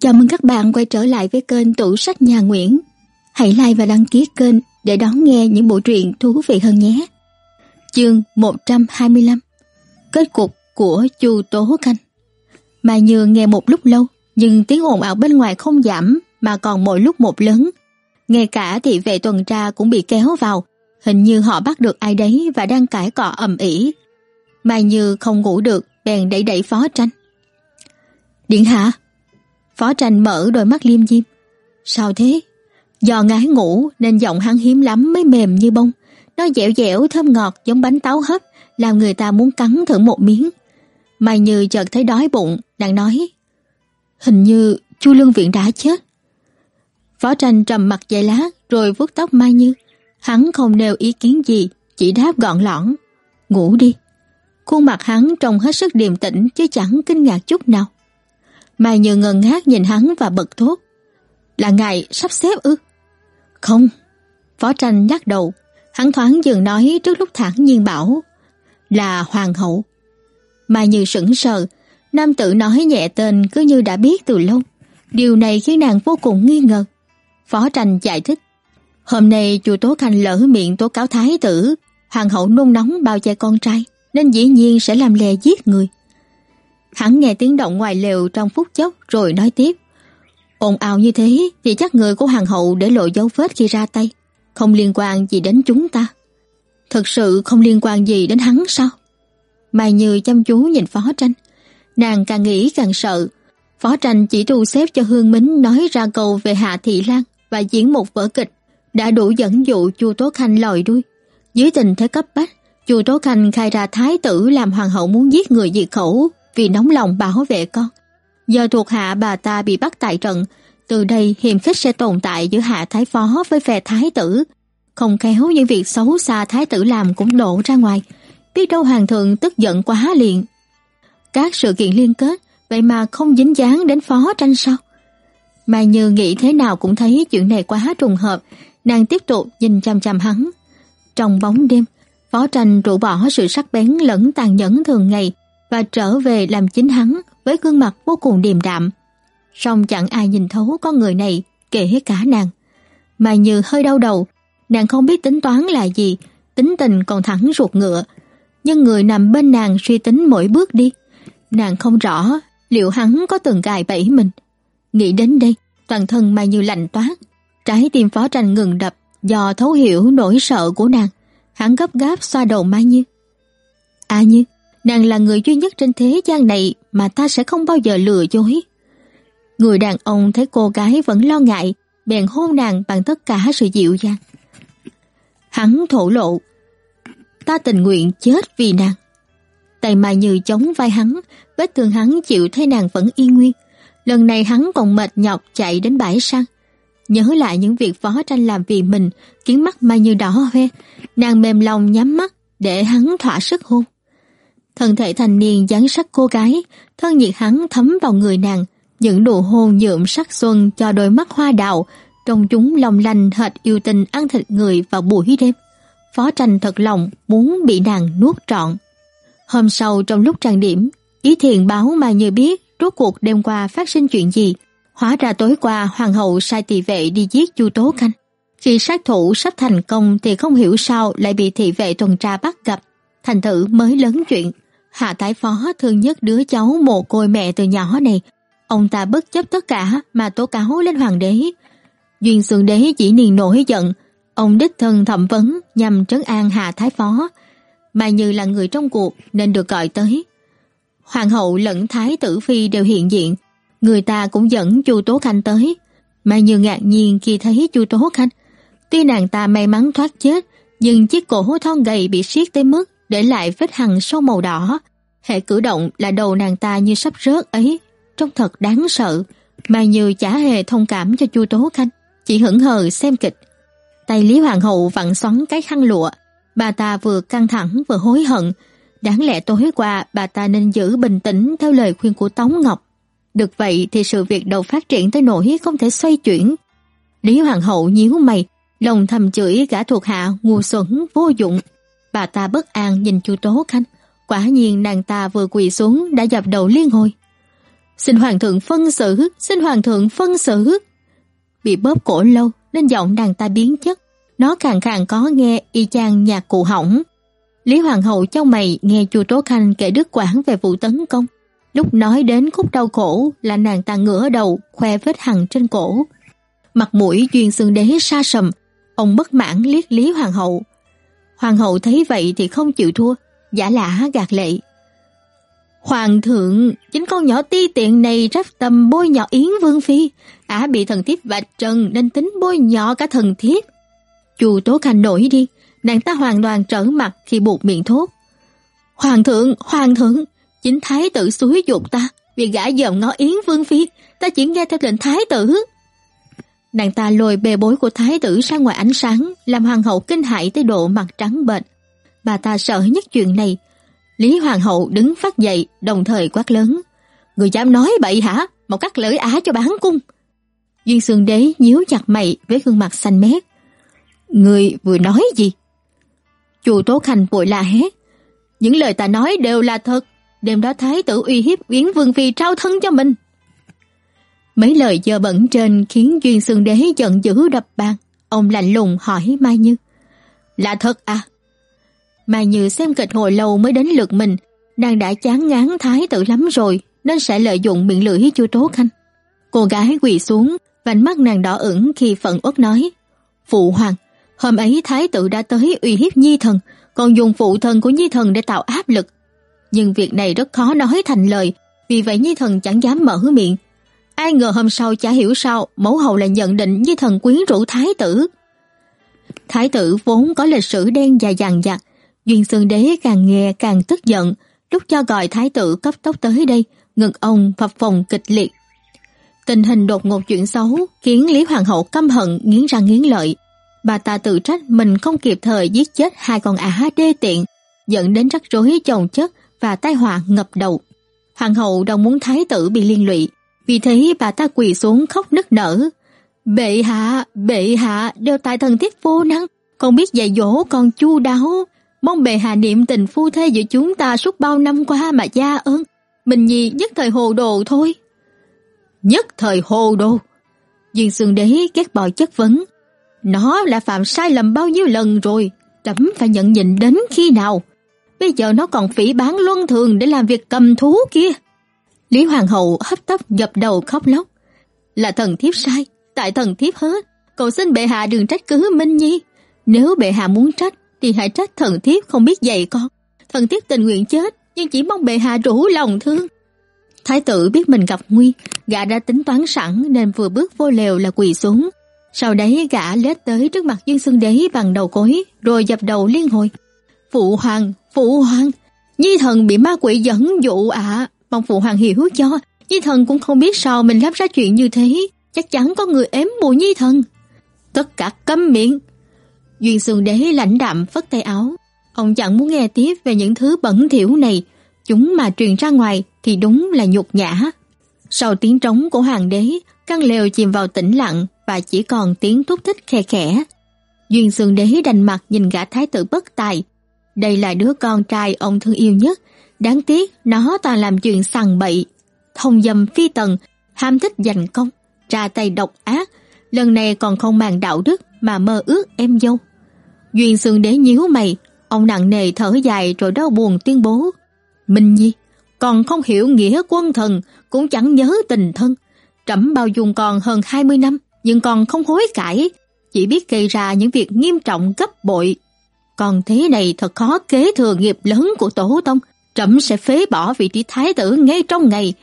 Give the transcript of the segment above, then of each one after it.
Chào mừng các bạn quay trở lại với kênh Tủ sách Nhà Nguyễn. Hãy like và đăng ký kênh để đón nghe những bộ truyện thú vị hơn nhé. Chương 125 Kết cục của Chu Tố Khanh Mai Như nghe một lúc lâu, nhưng tiếng ồn ào bên ngoài không giảm mà còn mỗi lúc một lớn. Ngay cả thị vệ tuần tra cũng bị kéo vào, hình như họ bắt được ai đấy và đang cãi cọ ầm ĩ. Mai Như không ngủ được, bèn đẩy đẩy phó tranh. Điện hạ, Phó tranh mở đôi mắt liêm diêm. Sao thế? Do ngái ngủ nên giọng hắn hiếm lắm mới mềm như bông. Nó dẻo dẻo thơm ngọt giống bánh táo hấp, làm người ta muốn cắn thử một miếng. Mai Như chợt thấy đói bụng, đang nói. Hình như Chu Lương Viện đã chết. Phó tranh trầm mặt dài lá, rồi vuốt tóc Mai Như. Hắn không nêu ý kiến gì, chỉ đáp gọn lõn. Ngủ đi. Khuôn mặt hắn trông hết sức điềm tĩnh chứ chẳng kinh ngạc chút nào. Mai Như ngần ngác nhìn hắn và bật thốt. Là ngài sắp xếp ư? Không. Phó tranh nhắc đầu. Hắn thoáng dừng nói trước lúc thẳng nhiên bảo. Là hoàng hậu. Mai Như sững sờ. Nam tử nói nhẹ tên cứ như đã biết từ lâu. Điều này khiến nàng vô cùng nghi ngờ. Phó tranh giải thích. Hôm nay chùa Tố Khanh lỡ miệng tố cáo thái tử. Hoàng hậu nôn nóng bao che con trai. Nên dĩ nhiên sẽ làm lè giết người. Hắn nghe tiếng động ngoài lều trong phút chốc rồi nói tiếp. ồn ào như thế thì chắc người của hoàng hậu để lộ dấu vết khi ra tay. Không liên quan gì đến chúng ta. Thật sự không liên quan gì đến hắn sao? Mai Như chăm chú nhìn phó tranh. Nàng càng nghĩ càng sợ. Phó tranh chỉ thu xếp cho Hương Mính nói ra câu về Hạ Thị Lan và diễn một vở kịch đã đủ dẫn dụ Chu Tố Khanh lòi đuôi. Dưới tình thế cấp bách, Chu Tố Khanh khai ra thái tử làm hoàng hậu muốn giết người diệt khẩu vì nóng lòng bảo vệ con. Giờ thuộc hạ bà ta bị bắt tại trận, từ đây hiềm khích sẽ tồn tại giữa hạ thái phó với phe thái tử. Không khéo những việc xấu xa thái tử làm cũng đổ ra ngoài. Biết đâu hoàng thượng tức giận quá liền. Các sự kiện liên kết, vậy mà không dính dáng đến phó tranh sao? Mai Như nghĩ thế nào cũng thấy chuyện này quá trùng hợp, nàng tiếp tục nhìn chăm chăm hắn. Trong bóng đêm, phó tranh rũ bỏ sự sắc bén lẫn tàn nhẫn thường ngày, và trở về làm chính hắn với gương mặt vô cùng điềm đạm. Song chẳng ai nhìn thấu con người này, kể hết cả nàng. Mà như hơi đau đầu, nàng không biết tính toán là gì, tính tình còn thẳng ruột ngựa. Nhưng người nằm bên nàng suy tính mỗi bước đi. Nàng không rõ liệu hắn có từng gài bẫy mình. Nghĩ đến đây, toàn thân mà Như lạnh toát. Trái tim phó tranh ngừng đập do thấu hiểu nỗi sợ của nàng. Hắn gấp gáp xoa đầu Mai Như. À Như, nàng là người duy nhất trên thế gian này mà ta sẽ không bao giờ lừa dối. Người đàn ông thấy cô gái vẫn lo ngại, bèn hôn nàng bằng tất cả sự dịu dàng. Hắn thổ lộ, ta tình nguyện chết vì nàng. Tay Mai Như chống vai hắn, vết thương hắn chịu thấy nàng vẫn yên nguyên. Lần này hắn còn mệt nhọc chạy đến bãi săn. Nhớ lại những việc phó tranh làm vì mình, khiến mắt Mai Như đỏ hoe, nàng mềm lòng nhắm mắt để hắn thỏa sức hôn. Thân thể thành niên dáng sắc cô gái, thân nhiệt hắn thấm vào người nàng, những nụ hôn nhuộm sắc xuân cho đôi mắt hoa đào, trong chúng long lanh hệt yêu tình ăn thịt người vào buổi đêm. Phó tranh thật lòng muốn bị nàng nuốt trọn. Hôm sau trong lúc trang điểm, ý thiền báo mà như biết rốt cuộc đêm qua phát sinh chuyện gì. Hóa ra tối qua hoàng hậu sai thị vệ đi giết chu tố khanh. Khi sát thủ sắp thành công thì không hiểu sao lại bị thị vệ tuần tra bắt gặp. Thành thử mới lớn chuyện. Hạ Thái Phó thương nhất đứa cháu mồ côi mẹ từ nhỏ này. Ông ta bất chấp tất cả mà tố cáo lên hoàng đế. Duyên Sương Đế chỉ niền nổi giận, ông đích thân thẩm vấn nhằm trấn an Hạ Thái Phó. Mà như là người trong cuộc nên được gọi tới. Hoàng hậu lẫn Thái tử Phi đều hiện diện, người ta cũng dẫn Chu Tố Khanh tới. Mà như ngạc nhiên khi thấy Chu Tố Khanh. Tuy nàng ta may mắn thoát chết, nhưng chiếc cổ thon gầy bị siết tới mức để lại vết hằn sâu màu đỏ. Hệ cử động là đầu nàng ta như sắp rớt ấy, trông thật đáng sợ, mà như chả hề thông cảm cho Chu Tố Khanh, chỉ hững hờ xem kịch. Tay Lý Hoàng hậu vặn xoắn cái khăn lụa, bà ta vừa căng thẳng vừa hối hận, đáng lẽ tối qua bà ta nên giữ bình tĩnh theo lời khuyên của Tống Ngọc. Được vậy thì sự việc đầu phát triển tới nỗi không thể xoay chuyển. Lý Hoàng hậu nhíu mày, lòng thầm chửi gã thuộc hạ ngu xuẩn vô dụng. Bà ta bất an nhìn Chu Tố Khanh, quả nhiên nàng ta vừa quỳ xuống đã dập đầu liên hồi. Xin hoàng thượng phân xử, xin hoàng thượng phân xử. Bị bóp cổ lâu nên giọng nàng ta biến chất, nó càng càng có nghe y chang nhạc cụ hỏng. Lý Hoàng hậu trong mày nghe Chu Tố Khanh kể đức quản về vụ tấn công. Lúc nói đến khúc đau khổ là nàng ta ngửa đầu khoe vết hằn trên cổ. Mặt mũi duyên xương đế xa sầm, ông bất mãn liếc Lý Hoàng hậu. Hoàng hậu thấy vậy thì không chịu thua, giả lả gạt lệ. Hoàng thượng, chính con nhỏ ti tiện này rắp tầm bôi nhỏ Yến Vương Phi, ả bị thần thiếp vạch trần nên tính bôi nhỏ cả thần thiếp. Chù Tố Khanh nổi đi, nàng ta hoàn toàn trở mặt khi buộc miệng thốt. Hoàng thượng, hoàng thượng, chính thái tử suối dục ta, vì gã dòm ngó Yến Vương Phi, ta chỉ nghe theo lệnh thái tử. Nàng ta lôi bề bối của thái tử ra ngoài ánh sáng, làm hoàng hậu kinh hãi tới độ mặt trắng bệch. Bà ta sợ nhất chuyện này. Lý hoàng hậu đứng phát dậy, đồng thời quát lớn. Người dám nói bậy hả? Một cắt lưỡi á cho bán cung. Duyên Sương Đế nhíu chặt mày với gương mặt xanh mét. Người vừa nói gì? Chu Tố Khanh vội la hét. Những lời ta nói đều là thật. Đêm đó thái tử uy hiếp Yến Vương Phi trao thân cho mình. Mấy lời dơ bẩn trên khiến Duyên Sương Đế giận dữ đập bàn. Ông lạnh lùng hỏi Mai Như. Là thật à? Mai Như xem kịch hồi lâu mới đến lượt mình. Nàng đã chán ngán thái tử lắm rồi nên sẽ lợi dụng miệng lưỡi chưa Tố Khanh. Cô gái quỳ xuống, vành mắt nàng đỏ ửng khi phận uất nói. Phụ hoàng, hôm ấy thái tử đã tới uy hiếp Nhi thần, còn dùng phụ thần của Nhi thần để tạo áp lực. Nhưng việc này rất khó nói thành lời, vì vậy Nhi thần chẳng dám mở miệng. Ai ngờ hôm sau chả hiểu sao, mẫu hậu lại nhận định với thần quyến rũ thái tử. Thái tử vốn có lịch sử đen và dằn dặt, Duyên Sương Đế càng nghe càng tức giận, lúc cho gọi thái tử cấp tốc tới đây, ngực ông phập phồng kịch liệt. Tình hình đột ngột chuyện xấu khiến Lý Hoàng hậu căm hận nghiến răng nghiến lợi. Bà ta tự trách mình không kịp thời giết chết hai con ả đê tiện, dẫn đến rắc rối chồng chất và tai họa ngập đầu. Hoàng hậu đâu muốn thái tử bị liên lụy, vì thế bà ta quỳ xuống khóc nức nở. Bệ hạ, bệ hạ, đều tại thần thiết vô năng, không biết dạy dỗ con chu đáo. Mong bệ hạ niệm tình phu thê giữa chúng ta suốt bao năm qua mà gia ơn. Mình nhi nhất thời hồ đồ thôi. Nhất thời hồ đồ. Duyên Sương Đế ghét bỏ chất vấn. Nó là phạm sai lầm bao nhiêu lần rồi, trẫm phải nhận nhịn đến khi nào. Bây giờ nó còn phỉ bán luân thường để làm việc cầm thú kia. Lý Hoàng hậu hấp tấp dập đầu khóc lóc. Là thần thiếp sai, tại thần thiếp hết. Cầu xin bệ hạ đừng trách cứ Minh Nhi. Nếu bệ hạ muốn trách, thì hãy trách thần thiếp không biết dạy con. Thần thiếp tình nguyện chết, nhưng chỉ mong bệ hạ rủ lòng thương. Thái tử biết mình gặp nguy, gã đã tính toán sẵn nên vừa bước vô lều là quỳ xuống. Sau đấy gã lết tới trước mặt Dương Xương Đế bằng đầu cối, rồi dập đầu liên hồi. Phụ hoàng, phụ hoàng, nhi thần bị ma quỷ dẫn dụ ạ, mong phụ hoàng hiểu cho. Nhi thần cũng không biết sao mình làm ra chuyện như thế, chắc chắn có người ém mùi nhi thần. Tất cả câm miệng. Duyên Xương Đế lãnh đạm phất tay áo. Ông chẳng muốn nghe tiếp về những thứ bẩn thỉu này, chúng mà truyền ra ngoài thì đúng là nhục nhã. Sau tiếng trống của hoàng đế, căn lều chìm vào tĩnh lặng và chỉ còn tiếng thúc thích khe khẽ. Duyên Sương Đế đành mặt nhìn gã thái tử bất tài. Đây là đứa con trai ông thương yêu nhất. Đáng tiếc nó toàn làm chuyện sằng bậy, thông dâm phi tần, ham thích giành công, ra tay độc ác. Lần này còn không màng đạo đức mà mơ ước em dâu. Duyên Sương Đế nhíu mày, ông nặng nề thở dài rồi đau buồn tuyên bố. Minh Nhi, còn không hiểu nghĩa quân thần, cũng chẳng nhớ tình thân. Trẫm bao dung còn hơn 20 năm, nhưng còn không hối cải, chỉ biết gây ra những việc nghiêm trọng gấp bội. Còn thế này thật khó kế thừa nghiệp lớn của tổ tông, trẫm sẽ phế bỏ vị trí thái tử ngay trong ngày,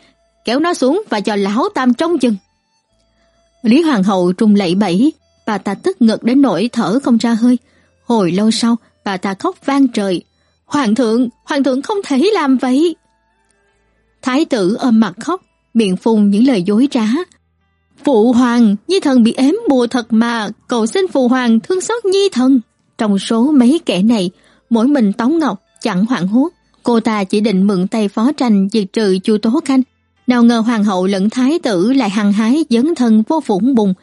kéo nó xuống và cho lão tam trong chừng. Lý Hoàng hậu trung lẩy bẩy, bà ta tức ngực đến nỗi thở không ra hơi. Hồi lâu sau, bà ta khóc vang trời. Hoàng thượng, hoàng thượng không thể làm vậy. Thái tử ôm mặt khóc, miệng phun những lời dối trá. Phụ hoàng, Nhi thần bị ém bùa thật mà, cầu xin phụ hoàng thương xót Nhi thần. Trong số mấy kẻ này, mỗi mình Tống Ngọc chẳng hoảng hốt. Cô ta chỉ định mượn tay phó tranh diệt trừ Chu Tố Khanh. Nào ngờ hoàng hậu lẫn thái tử lại hăng hái dấn thân vô phủng bùng.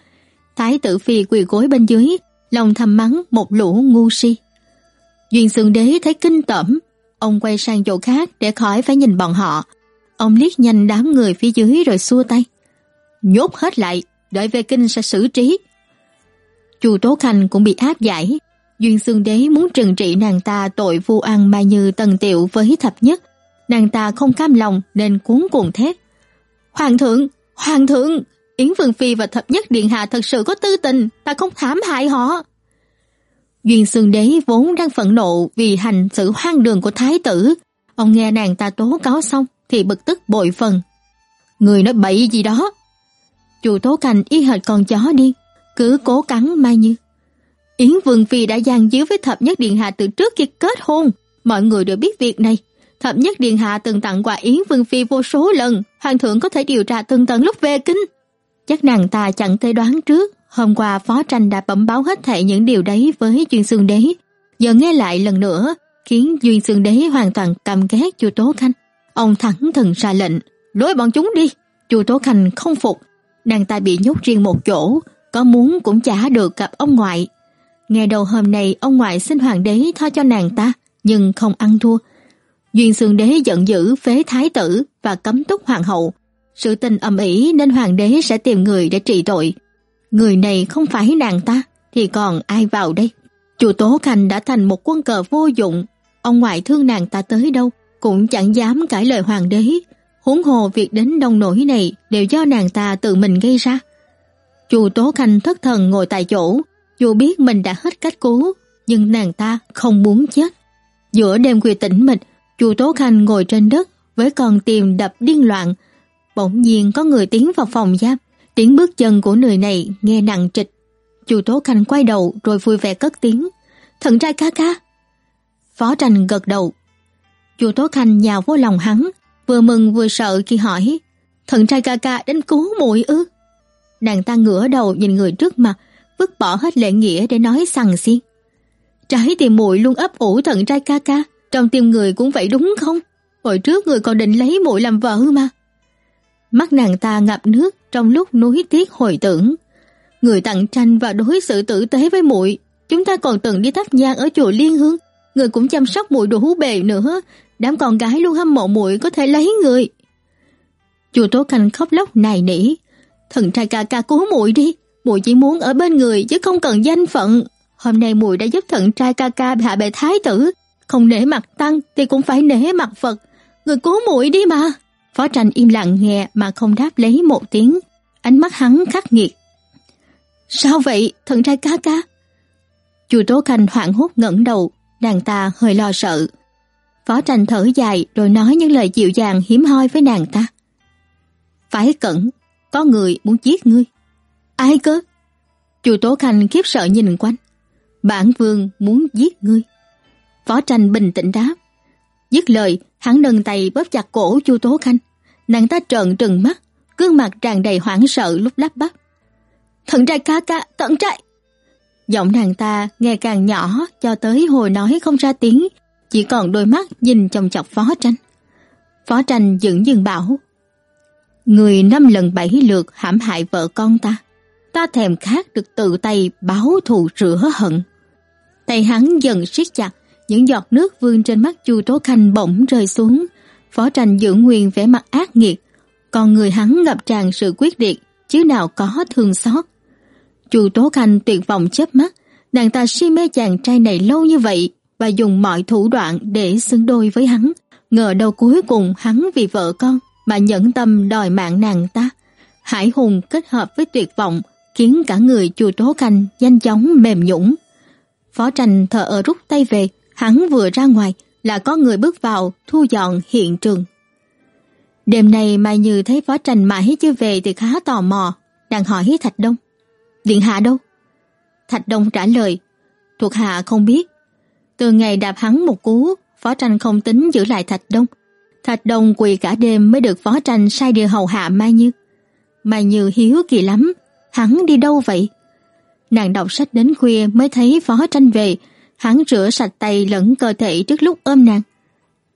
Thái tử phi quỳ gối bên dưới, lòng thầm mắng một lũ ngu si. Duyên Sương Đế thấy kinh tởm, ông quay sang chỗ khác để khỏi phải nhìn bọn họ. Ông liếc nhanh đám người phía dưới rồi xua tay. Nhốt hết lại, đợi về kinh sẽ xử trí. Chu Tố Khanh cũng bị áp giải. Duyên Xương Đế muốn trừng trị nàng ta tội vu ăn Mai Như tần tiệu với thập nhất. Nàng ta không cam lòng nên cuốn cuồng thét. Hoàng thượng, hoàng thượng, Yến Vương Phi và thập nhất điện hạ thật sự có tư tình, ta không thảm hại họ. Duyên Xương Đế vốn đang phẫn nộ vì hành xử hoang đường của thái tử. Ông nghe nàng ta tố cáo xong thì bực tức bội phần. Người nói bậy gì đó. chủ Tố cành y hệt con chó đi, cứ cố cắn Mai Như. Yến Vương Phi đã gian díu với thập nhất điện hạ từ trước khi kết hôn. Mọi người đều biết việc này. Thập nhất điện hạ từng tặng quà Yến Vương Phi vô số lần. Hoàng thượng có thể điều tra từng tận lúc về kinh. Chắc nàng ta chẳng thể đoán trước. Hôm qua Phó Tranh đã bẩm báo hết thảy những điều đấy với Duyên Sương Đế. Giờ nghe lại lần nữa, khiến Duyên Sương Đế hoàn toàn căm ghét Chu Tố Khanh. Ông thẳng thần ra lệnh, lối bọn chúng đi. Chu Tố Khanh không phục, nàng ta bị nhốt riêng một chỗ, có muốn cũng chả được gặp ông ngoại. Nghe đầu hôm nay ông ngoại xin hoàng đế tha cho nàng ta, nhưng không ăn thua. Duyên Sương Đế giận dữ phế thái tử và cấm túc hoàng hậu. Sự tình ầm ĩ nên hoàng đế sẽ tìm người để trị tội. Người này không phải nàng ta thì còn ai vào đây? chùa Tố Khanh đã thành một quân cờ vô dụng, ông ngoại thương nàng ta tới đâu cũng chẳng dám cãi lời hoàng đế. Huống hồ việc đến đông nổi này đều do nàng ta tự mình gây ra. chùa Tố Khanh thất thần ngồi tại chỗ, dù biết mình đã hết cách cứu, nhưng nàng ta không muốn chết. Giữa đêm khuya tĩnh mịch, Chu Tố Khanh ngồi trên đất với con tim đập điên loạn. Bỗng nhiên có người tiến vào phòng giam, tiếng bước chân của người này nghe nặng trịch. Chu Tố Khanh quay đầu rồi vui vẻ cất tiếng, "Thần trai ca ca." Phó Tranh gật đầu. Chu Tố Khanh nhào vô lòng hắn, vừa mừng vừa sợ khi hỏi, "Thần trai ca ca đến cứu muội ư?" Nàng ta ngửa đầu nhìn người trước mặt, vứt bỏ hết lệ nghĩa để nói sằng xiên. Trái tim muội luôn ấp ủ thần trai ca ca, trong tim người cũng vậy đúng không? Hồi trước người còn định lấy muội làm vợ mà. Mắt nàng ta ngập nước trong lúc nuối tiếc hồi tưởng. Người tặng tranh và đối xử tử tế với muội, chúng ta còn từng đi thắp nhang ở chùa Liên Hương, người cũng chăm sóc muội đủ bề nữa, đám con gái luôn hâm mộ muội có thể lấy người. Chùa Tố Khanh khóc lóc nài nỉ, thần trai ca ca cứu muội đi, muội chỉ muốn ở bên người chứ không cần danh phận. Hôm nay muội đã giúp thận trai ca ca hạ bệ thái tử, không nể mặt tăng thì cũng phải nể mặt Phật. Người cứu muội đi mà. Phó tranh im lặng nghe mà không đáp lấy một tiếng. Ánh mắt hắn khắc nghiệt. Sao vậy, thận trai ca ca? Chu Tố Khanh hoảng hốt ngẩng đầu, nàng ta hơi lo sợ. Phó tranh thở dài rồi nói những lời dịu dàng hiếm hoi với nàng ta. Phải cẩn, có người muốn giết ngươi. Ai cơ? Chu Tố Khanh khiếp sợ nhìn quanh. Bản vương muốn giết ngươi. Phó tranh bình tĩnh đáp. Dứt lời, hắn nâng tay bóp chặt cổ Chu Tố Khanh. Nàng ta trợn trừng mắt, gương mặt tràn đầy hoảng sợ lúc lắp bắp. Thận trai ca ca, thận trai! Giọng nàng ta nghe càng nhỏ cho tới hồi nói không ra tiếng, chỉ còn đôi mắt nhìn chồng chọc phó tranh. Phó tranh dựng dừng bảo, Người năm lần bảy lượt hãm hại vợ con ta, ta thèm khát được tự tay báo thù rửa hận. Tay hắn dần siết chặt, những giọt nước vương trên mắt Chu Tố Khanh bỗng rơi xuống. Phó tranh giữ nguyên vẻ mặt ác nghiệt, còn người hắn ngập tràn sự quyết liệt, chứ nào có thương xót. Chu Tố Khanh tuyệt vọng chớp mắt, nàng ta si mê chàng trai này lâu như vậy và dùng mọi thủ đoạn để xứng đôi với hắn. Ngờ đâu cuối cùng hắn vì vợ con mà nhẫn tâm đòi mạng nàng ta. Hải hùng kết hợp với tuyệt vọng khiến cả người chùa Tố Khanh nhanh chóng mềm nhũng. Phó Tranh thở ở rút tay về, hắn vừa ra ngoài là có người bước vào thu dọn hiện trường. Đêm nay Mai Như thấy Phó Tranh mãi chưa về thì khá tò mò, đang hỏi Thạch Đông. Điện hạ đâu? Thạch Đông trả lời, thuộc hạ không biết. Từ ngày đạp hắn một cú, Phó Tranh không tính giữ lại Thạch Đông. Thạch Đông quỳ cả đêm mới được Phó Tranh sai điều hầu hạ Mai Như. Mai Như hiếu kỳ lắm, hắn đi đâu vậy? Nàng đọc sách đến khuya mới thấy Phó Tranh về, hắn rửa sạch tay lẫn cơ thể trước lúc ôm nàng.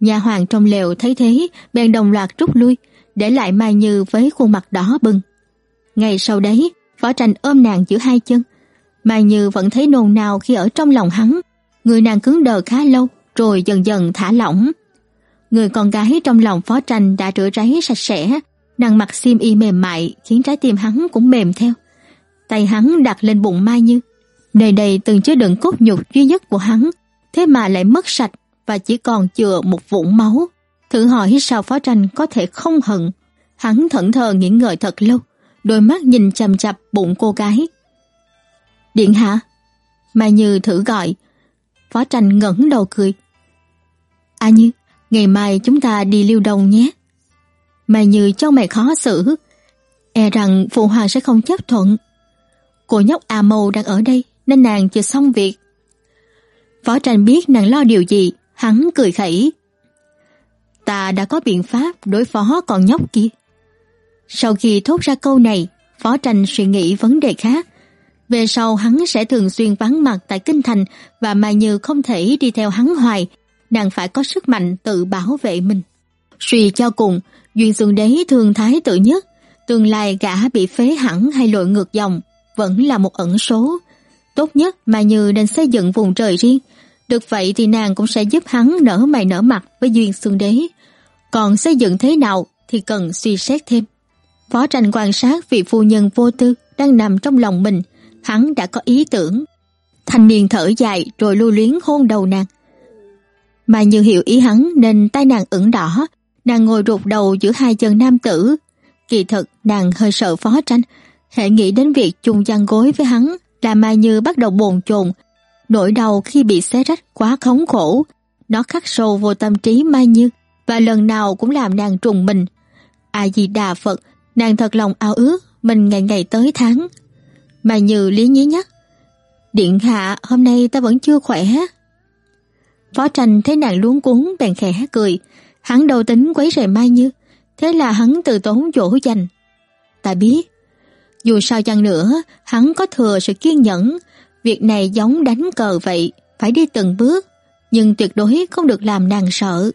Nhà hoàng trong lều thấy thế, bèn đồng loạt rút lui, để lại Mai Như với khuôn mặt đỏ bừng. Ngày sau đấy, Phó Tranh ôm nàng giữa hai chân. Mai Như vẫn thấy nôn nao khi ở trong lòng hắn, người nàng cứng đờ khá lâu, rồi dần dần thả lỏng. Người con gái trong lòng Phó Tranh đã rửa ráy sạch sẽ, nàng mặc xiêm y mềm mại khiến trái tim hắn cũng mềm theo. Tay hắn đặt lên bụng Mai Như. Nơi đây từng chứa đựng cốt nhục duy nhất của hắn, thế mà lại mất sạch và chỉ còn chừa một vũng máu. Thử hỏi sao Phó Tranh có thể không hận. Hắn thẫn thờ nghĩ ngợi thật lâu, đôi mắt nhìn chằm chằm bụng cô gái. Điện hạ? Mai Như thử gọi. Phó Tranh ngẩng đầu cười. A Như, ngày mai chúng ta đi lưu đồng nhé. Mai Như cho mày khó xử. E rằng phụ hoàng sẽ không chấp thuận. Cô nhóc A Mâu đang ở đây nên nàng chưa xong việc. võ Tranh biết nàng lo điều gì, hắn cười khẩy. Ta đã có biện pháp đối phó con nhóc kia. Sau khi thốt ra câu này, võ Tranh suy nghĩ vấn đề khác. Về sau hắn sẽ thường xuyên vắng mặt tại Kinh Thành và Mai Như không thể đi theo hắn hoài, nàng phải có sức mạnh tự bảo vệ mình. Suy cho cùng, Duyên Xuân Đế thường thái tự nhất, tương lai gã bị phế hẳn hay lội ngược dòng vẫn là một ẩn số. Tốt nhất Mai Như nên xây dựng vùng trời riêng, được vậy thì nàng cũng sẽ giúp hắn nở mày nở mặt với Duyên Xương Đế. Còn xây dựng thế nào thì cần suy xét thêm. Phó tranh quan sát vị phu nhân vô tư đang nằm trong lòng mình, hắn đã có ý tưởng. Thanh niên thở dài rồi lưu luyến hôn đầu nàng. Mà như hiểu ý hắn nên tay nàng ửng đỏ, nàng ngồi rụt đầu giữa hai chân nam tử. Kỳ thật nàng hơi sợ phó tranh, hệ nghĩ đến việc chung chăn gối với hắn là Mai Như bắt đầu bồn chồn. Nỗi đau khi bị xé rách quá khống khổ, nó khắc sâu vô tâm trí Mai Như và lần nào cũng làm nàng trùng mình. A Di Đà Phật, nàng thật lòng ao ước mình ngày ngày tới tháng. Mai Như lý nhí nhắc, Điện hạ, hôm nay ta vẫn chưa khỏe. Phó tranh thấy nàng luống cuốn bèn khẽ cười, hắn đầu tính quấy rầy Mai Như, thế là hắn từ tốn dỗ dành. Ta biết, dù sao chăng nữa, hắn có thừa sự kiên nhẫn, việc này giống đánh cờ vậy, phải đi từng bước, nhưng tuyệt đối không được làm nàng sợ.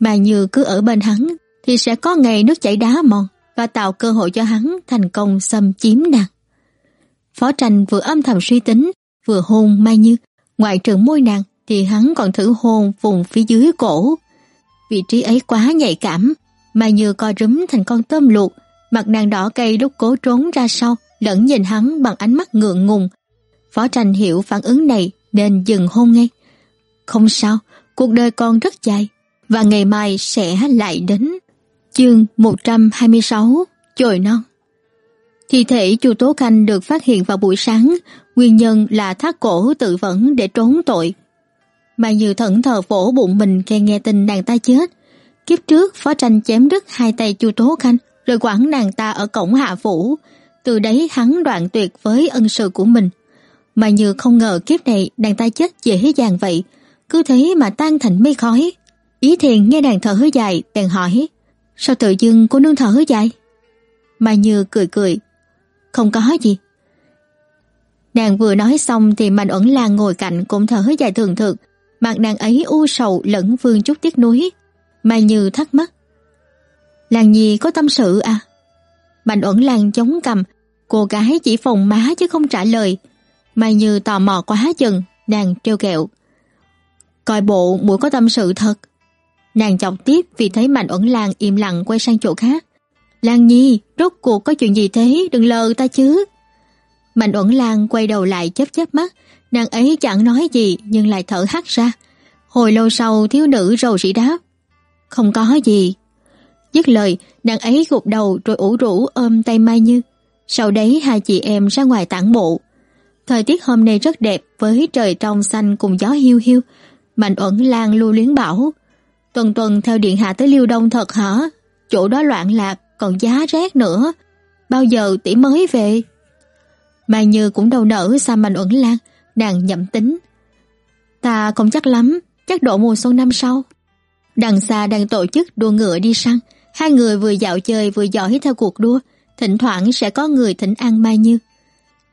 Mà như cứ ở bên hắn thì sẽ có ngày nước chảy đá mòn và tạo cơ hội cho hắn thành công xâm chiếm nàng. Phó tranh vừa âm thầm suy tính, vừa hôn Mai Như, ngoại trừ môi nàng thì hắn còn thử hôn vùng phía dưới cổ. Vị trí ấy quá nhạy cảm, Mai Như co rúm thành con tôm luộc, mặt nàng đỏ cây lúc cố trốn ra sau, lẫn nhìn hắn bằng ánh mắt ngượng ngùng. Phó tranh hiểu phản ứng này nên dừng hôn ngay. Không sao, cuộc đời còn rất dài, và ngày mai sẽ lại đến. Chương 126 Chồi non Thi thể chu Tố Khanh được phát hiện vào buổi sáng, nguyên nhân là thác cổ tự vẫn để trốn tội. mà nhiều thẫn thờ vỗ bụng mình khi nghe tin nàng ta chết. Kiếp trước phó tranh chém đứt hai tay chu Tố Khanh rồi quản nàng ta ở cổng hạ phủ. Từ đấy hắn đoạn tuyệt với ân sự của mình. mà Như không ngờ kiếp này nàng ta chết dễ dàng vậy, cứ thế mà tan thành mây khói. Ý thiền nghe nàng thở dài, bèn hỏi, sao tự dưng cô nương thở dài? mà Như cười cười, không có gì. Nàng vừa nói xong thì Mạnh Uẩn Lan ngồi cạnh cũng thở dài thường thường, mặt nàng ấy u sầu lẫn vương chút tiếc nuối. mà Như thắc mắc, Làng Nhi có tâm sự à? Mạnh ẩn Lan chống cầm, cô gái chỉ phòng má chứ không trả lời. Mai Như tò mò quá chừng, nàng trêu kẹo. Coi bộ mũi có tâm sự thật. Nàng chọc tiếp vì thấy Mạnh ẩn Lan im lặng quay sang chỗ khác. Lan Nhi, rốt cuộc có chuyện gì thế, đừng lờ ta chứ. Mạnh ẩn Lan quay đầu lại chớp chớp mắt, nàng ấy chẳng nói gì nhưng lại thở hắt ra. Hồi lâu sau thiếu nữ rầu rĩ đáp. Không có gì. Dứt lời, nàng ấy gục đầu rồi ủ rũ ôm tay Mai Như. Sau đấy hai chị em ra ngoài tản bộ. Thời tiết hôm nay rất đẹp với trời trong xanh cùng gió hiu hiu. Mạnh Uẩn Lan lưu luyến bảo. Tuần tuần theo điện hạ tới Liêu Đông thật hả? Chỗ đó loạn lạc, còn giá rét nữa. Bao giờ tỷ mới về? Mai Như cũng đầu nở xa Mạnh Uẩn Lan, nàng nhậm tính. Ta không chắc lắm, chắc độ mùa xuân năm sau. Đằng xa đang tổ chức đua ngựa đi săn, hai người vừa dạo chơi vừa dõi theo cuộc đua, thỉnh thoảng sẽ có người thỉnh an Mai Như.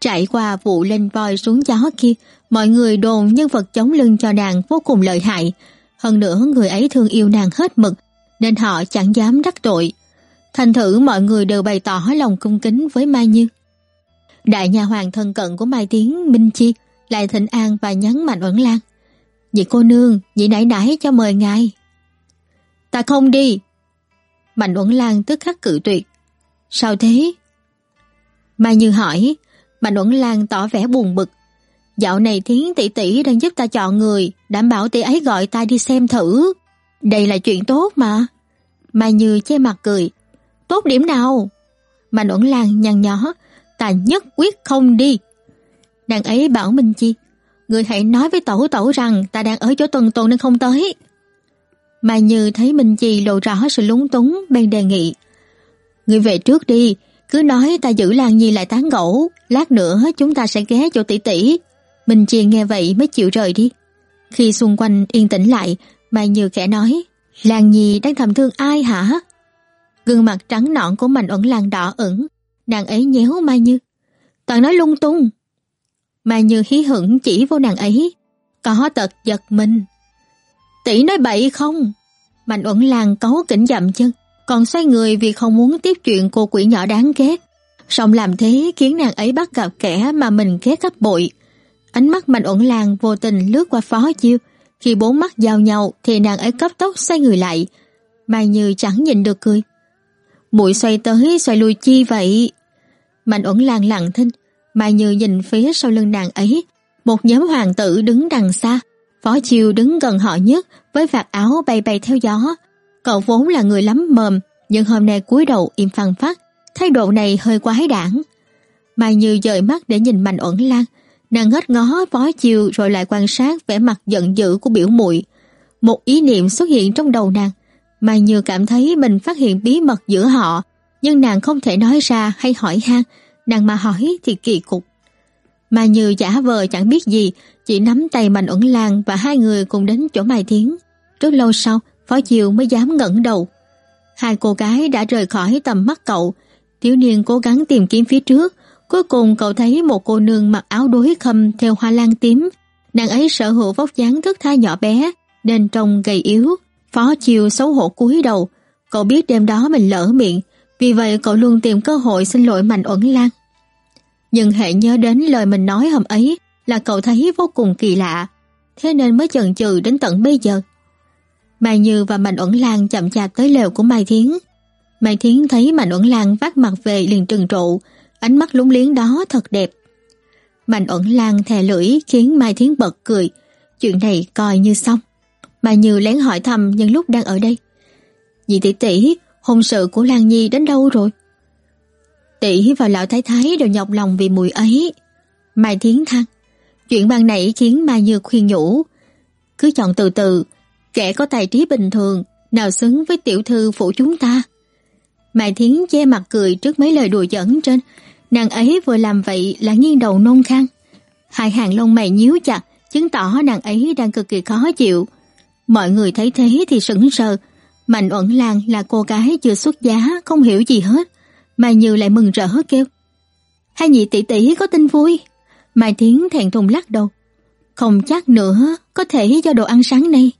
Trải qua vụ lên voi xuống gió kia, mọi người đồn nhân vật chống lưng cho nàng vô cùng lợi hại. Hơn nữa người ấy thương yêu nàng hết mực, nên họ chẳng dám đắc tội. Thành thử mọi người đều bày tỏ lòng cung kính với Mai Như. Đại nhà hoàng thân cận của Mai Tiến, Minh Chi lại thịnh an và nhấn mạnh ẩn lan. Vậy cô nương, vậy nãy nãy cho mời ngài. Ta không đi. Mạnh Uẩn Lan tức khắc cự tuyệt. Sao thế? Mai Như hỏi, Mạnh Uẩn Lan tỏ vẻ buồn bực. Dạo này Thiến tỷ tỷ đang giúp ta chọn người, đảm bảo tỷ ấy gọi ta đi xem thử. Đây là chuyện tốt mà. Mai Như che mặt cười. Tốt điểm nào? Mạnh Uẩn Lan nhăn nhó, ta nhất quyết không đi. Nàng ấy bảo Minh Chi, người hãy nói với tổ tổ rằng ta đang ở chỗ tuần tuần nên không tới mà Như thấy Minh Chi lộ rõ sự lúng túng, bèn đề nghị. Người về trước đi, cứ nói ta giữ Lan Nhi lại tán gẫu, lát nữa chúng ta sẽ ghé chỗ tỷ tỷ. Minh Chi nghe vậy mới chịu rời đi. Khi xung quanh yên tĩnh lại, Mai Như khẽ nói, Lan Nhi đang thầm thương ai hả? Gương mặt trắng nõn của Mạnh Uẩn Lan đỏ ửng, nàng ấy nhéo Mai Như. Toàn nói lung tung. Mai Như hí hửng chỉ vô nàng ấy, có tật giật mình. Tỷ nói bậy không? Mạnh Uẩn Lan cấu kỉnh dậm chân, còn xoay người vì không muốn tiếp chuyện cô quỷ nhỏ đáng ghét. Song làm thế khiến nàng ấy bắt gặp kẻ mà mình ghét gấp bội. Ánh mắt Mạnh Uẩn Lan vô tình lướt qua phó chiêu, khi bốn mắt giao nhau thì nàng ấy cấp tốc xoay người lại. Mai Như chẳng nhìn được cười. Mũi xoay tới xoay lui chi vậy? Mạnh Uẩn Lan lặng thinh, Mai Như nhìn phía sau lưng nàng ấy, một nhóm hoàng tử đứng đằng xa, Phó Chiêu đứng gần họ nhất với vạt áo bay bay theo gió. Cậu vốn là người lắm mồm, nhưng hôm nay cúi đầu im phăng phát, thái độ này hơi quái đản. Mai Như dời mắt để nhìn Mạnh Uẩn Lan, nàng ngất ngó Phó Chiêu rồi lại quan sát vẻ mặt giận dữ của biểu muội. Một ý niệm xuất hiện trong đầu nàng, Mai Như cảm thấy mình phát hiện bí mật giữa họ, nhưng nàng không thể nói ra hay hỏi han, nàng mà hỏi thì kỳ cục mà Như giả vờ chẳng biết gì, chỉ nắm tay Mạnh Uẩn Lan và hai người cùng đến chỗ Mai Thiến. Rất lâu sau, Phó Chiều mới dám ngẩng đầu. Hai cô gái đã rời khỏi tầm mắt cậu, thiếu niên cố gắng tìm kiếm phía trước, cuối cùng cậu thấy một cô nương mặc áo đối khâm theo hoa lan tím. Nàng ấy sở hữu vóc dáng thức tha nhỏ bé, nên trông gầy yếu. Phó Chiều xấu hổ cúi đầu, cậu biết đêm đó mình lỡ miệng, vì vậy cậu luôn tìm cơ hội xin lỗi Mạnh Uẩn Lan. Nhưng hệ nhớ đến lời mình nói hôm ấy, là cậu thấy vô cùng kỳ lạ, thế nên mới chần chừ đến tận bây giờ. Mai Như và Mạnh Uẩn Lan chậm chạp tới lều của Mai Thiến. Mai Thiến thấy Mạnh Uẩn Lan vác mặt về liền trừng trụ, ánh mắt lúng liếng đó thật đẹp. Mạnh Uẩn Lan thè lưỡi khiến Mai Thiến bật cười, chuyện này coi như xong. Mai Như lén hỏi thầm nhân lúc đang ở đây. Dì tỷ tỷ, hôn sự của Lan Nhi đến đâu rồi? Tỷ và lão thái thái đều nhọc lòng vì mùi ấy. Mai Thiến than. Chuyện ban nãy khiến Mai Như khuyên nhủ. Cứ chọn từ từ, kẻ có tài trí bình thường, nào xứng với tiểu thư phủ chúng ta. Mai Thiến che mặt cười trước mấy lời đùa giỡn trên, nàng ấy vừa làm vậy là nghiêng đầu nôn khan Hai hàng lông mày nhíu chặt, chứng tỏ nàng ấy đang cực kỳ khó chịu. Mọi người thấy thế thì sững sờ. Mạnh Uẩn Lan là cô gái chưa xuất giá, không hiểu gì hết. Mai Như lại mừng rỡ kêu. Hai nhị tỷ tỷ có tin vui. Mai Thiến thẹn thùng lắc đầu. Không chắc nữa, có thể do đồ ăn sáng nay.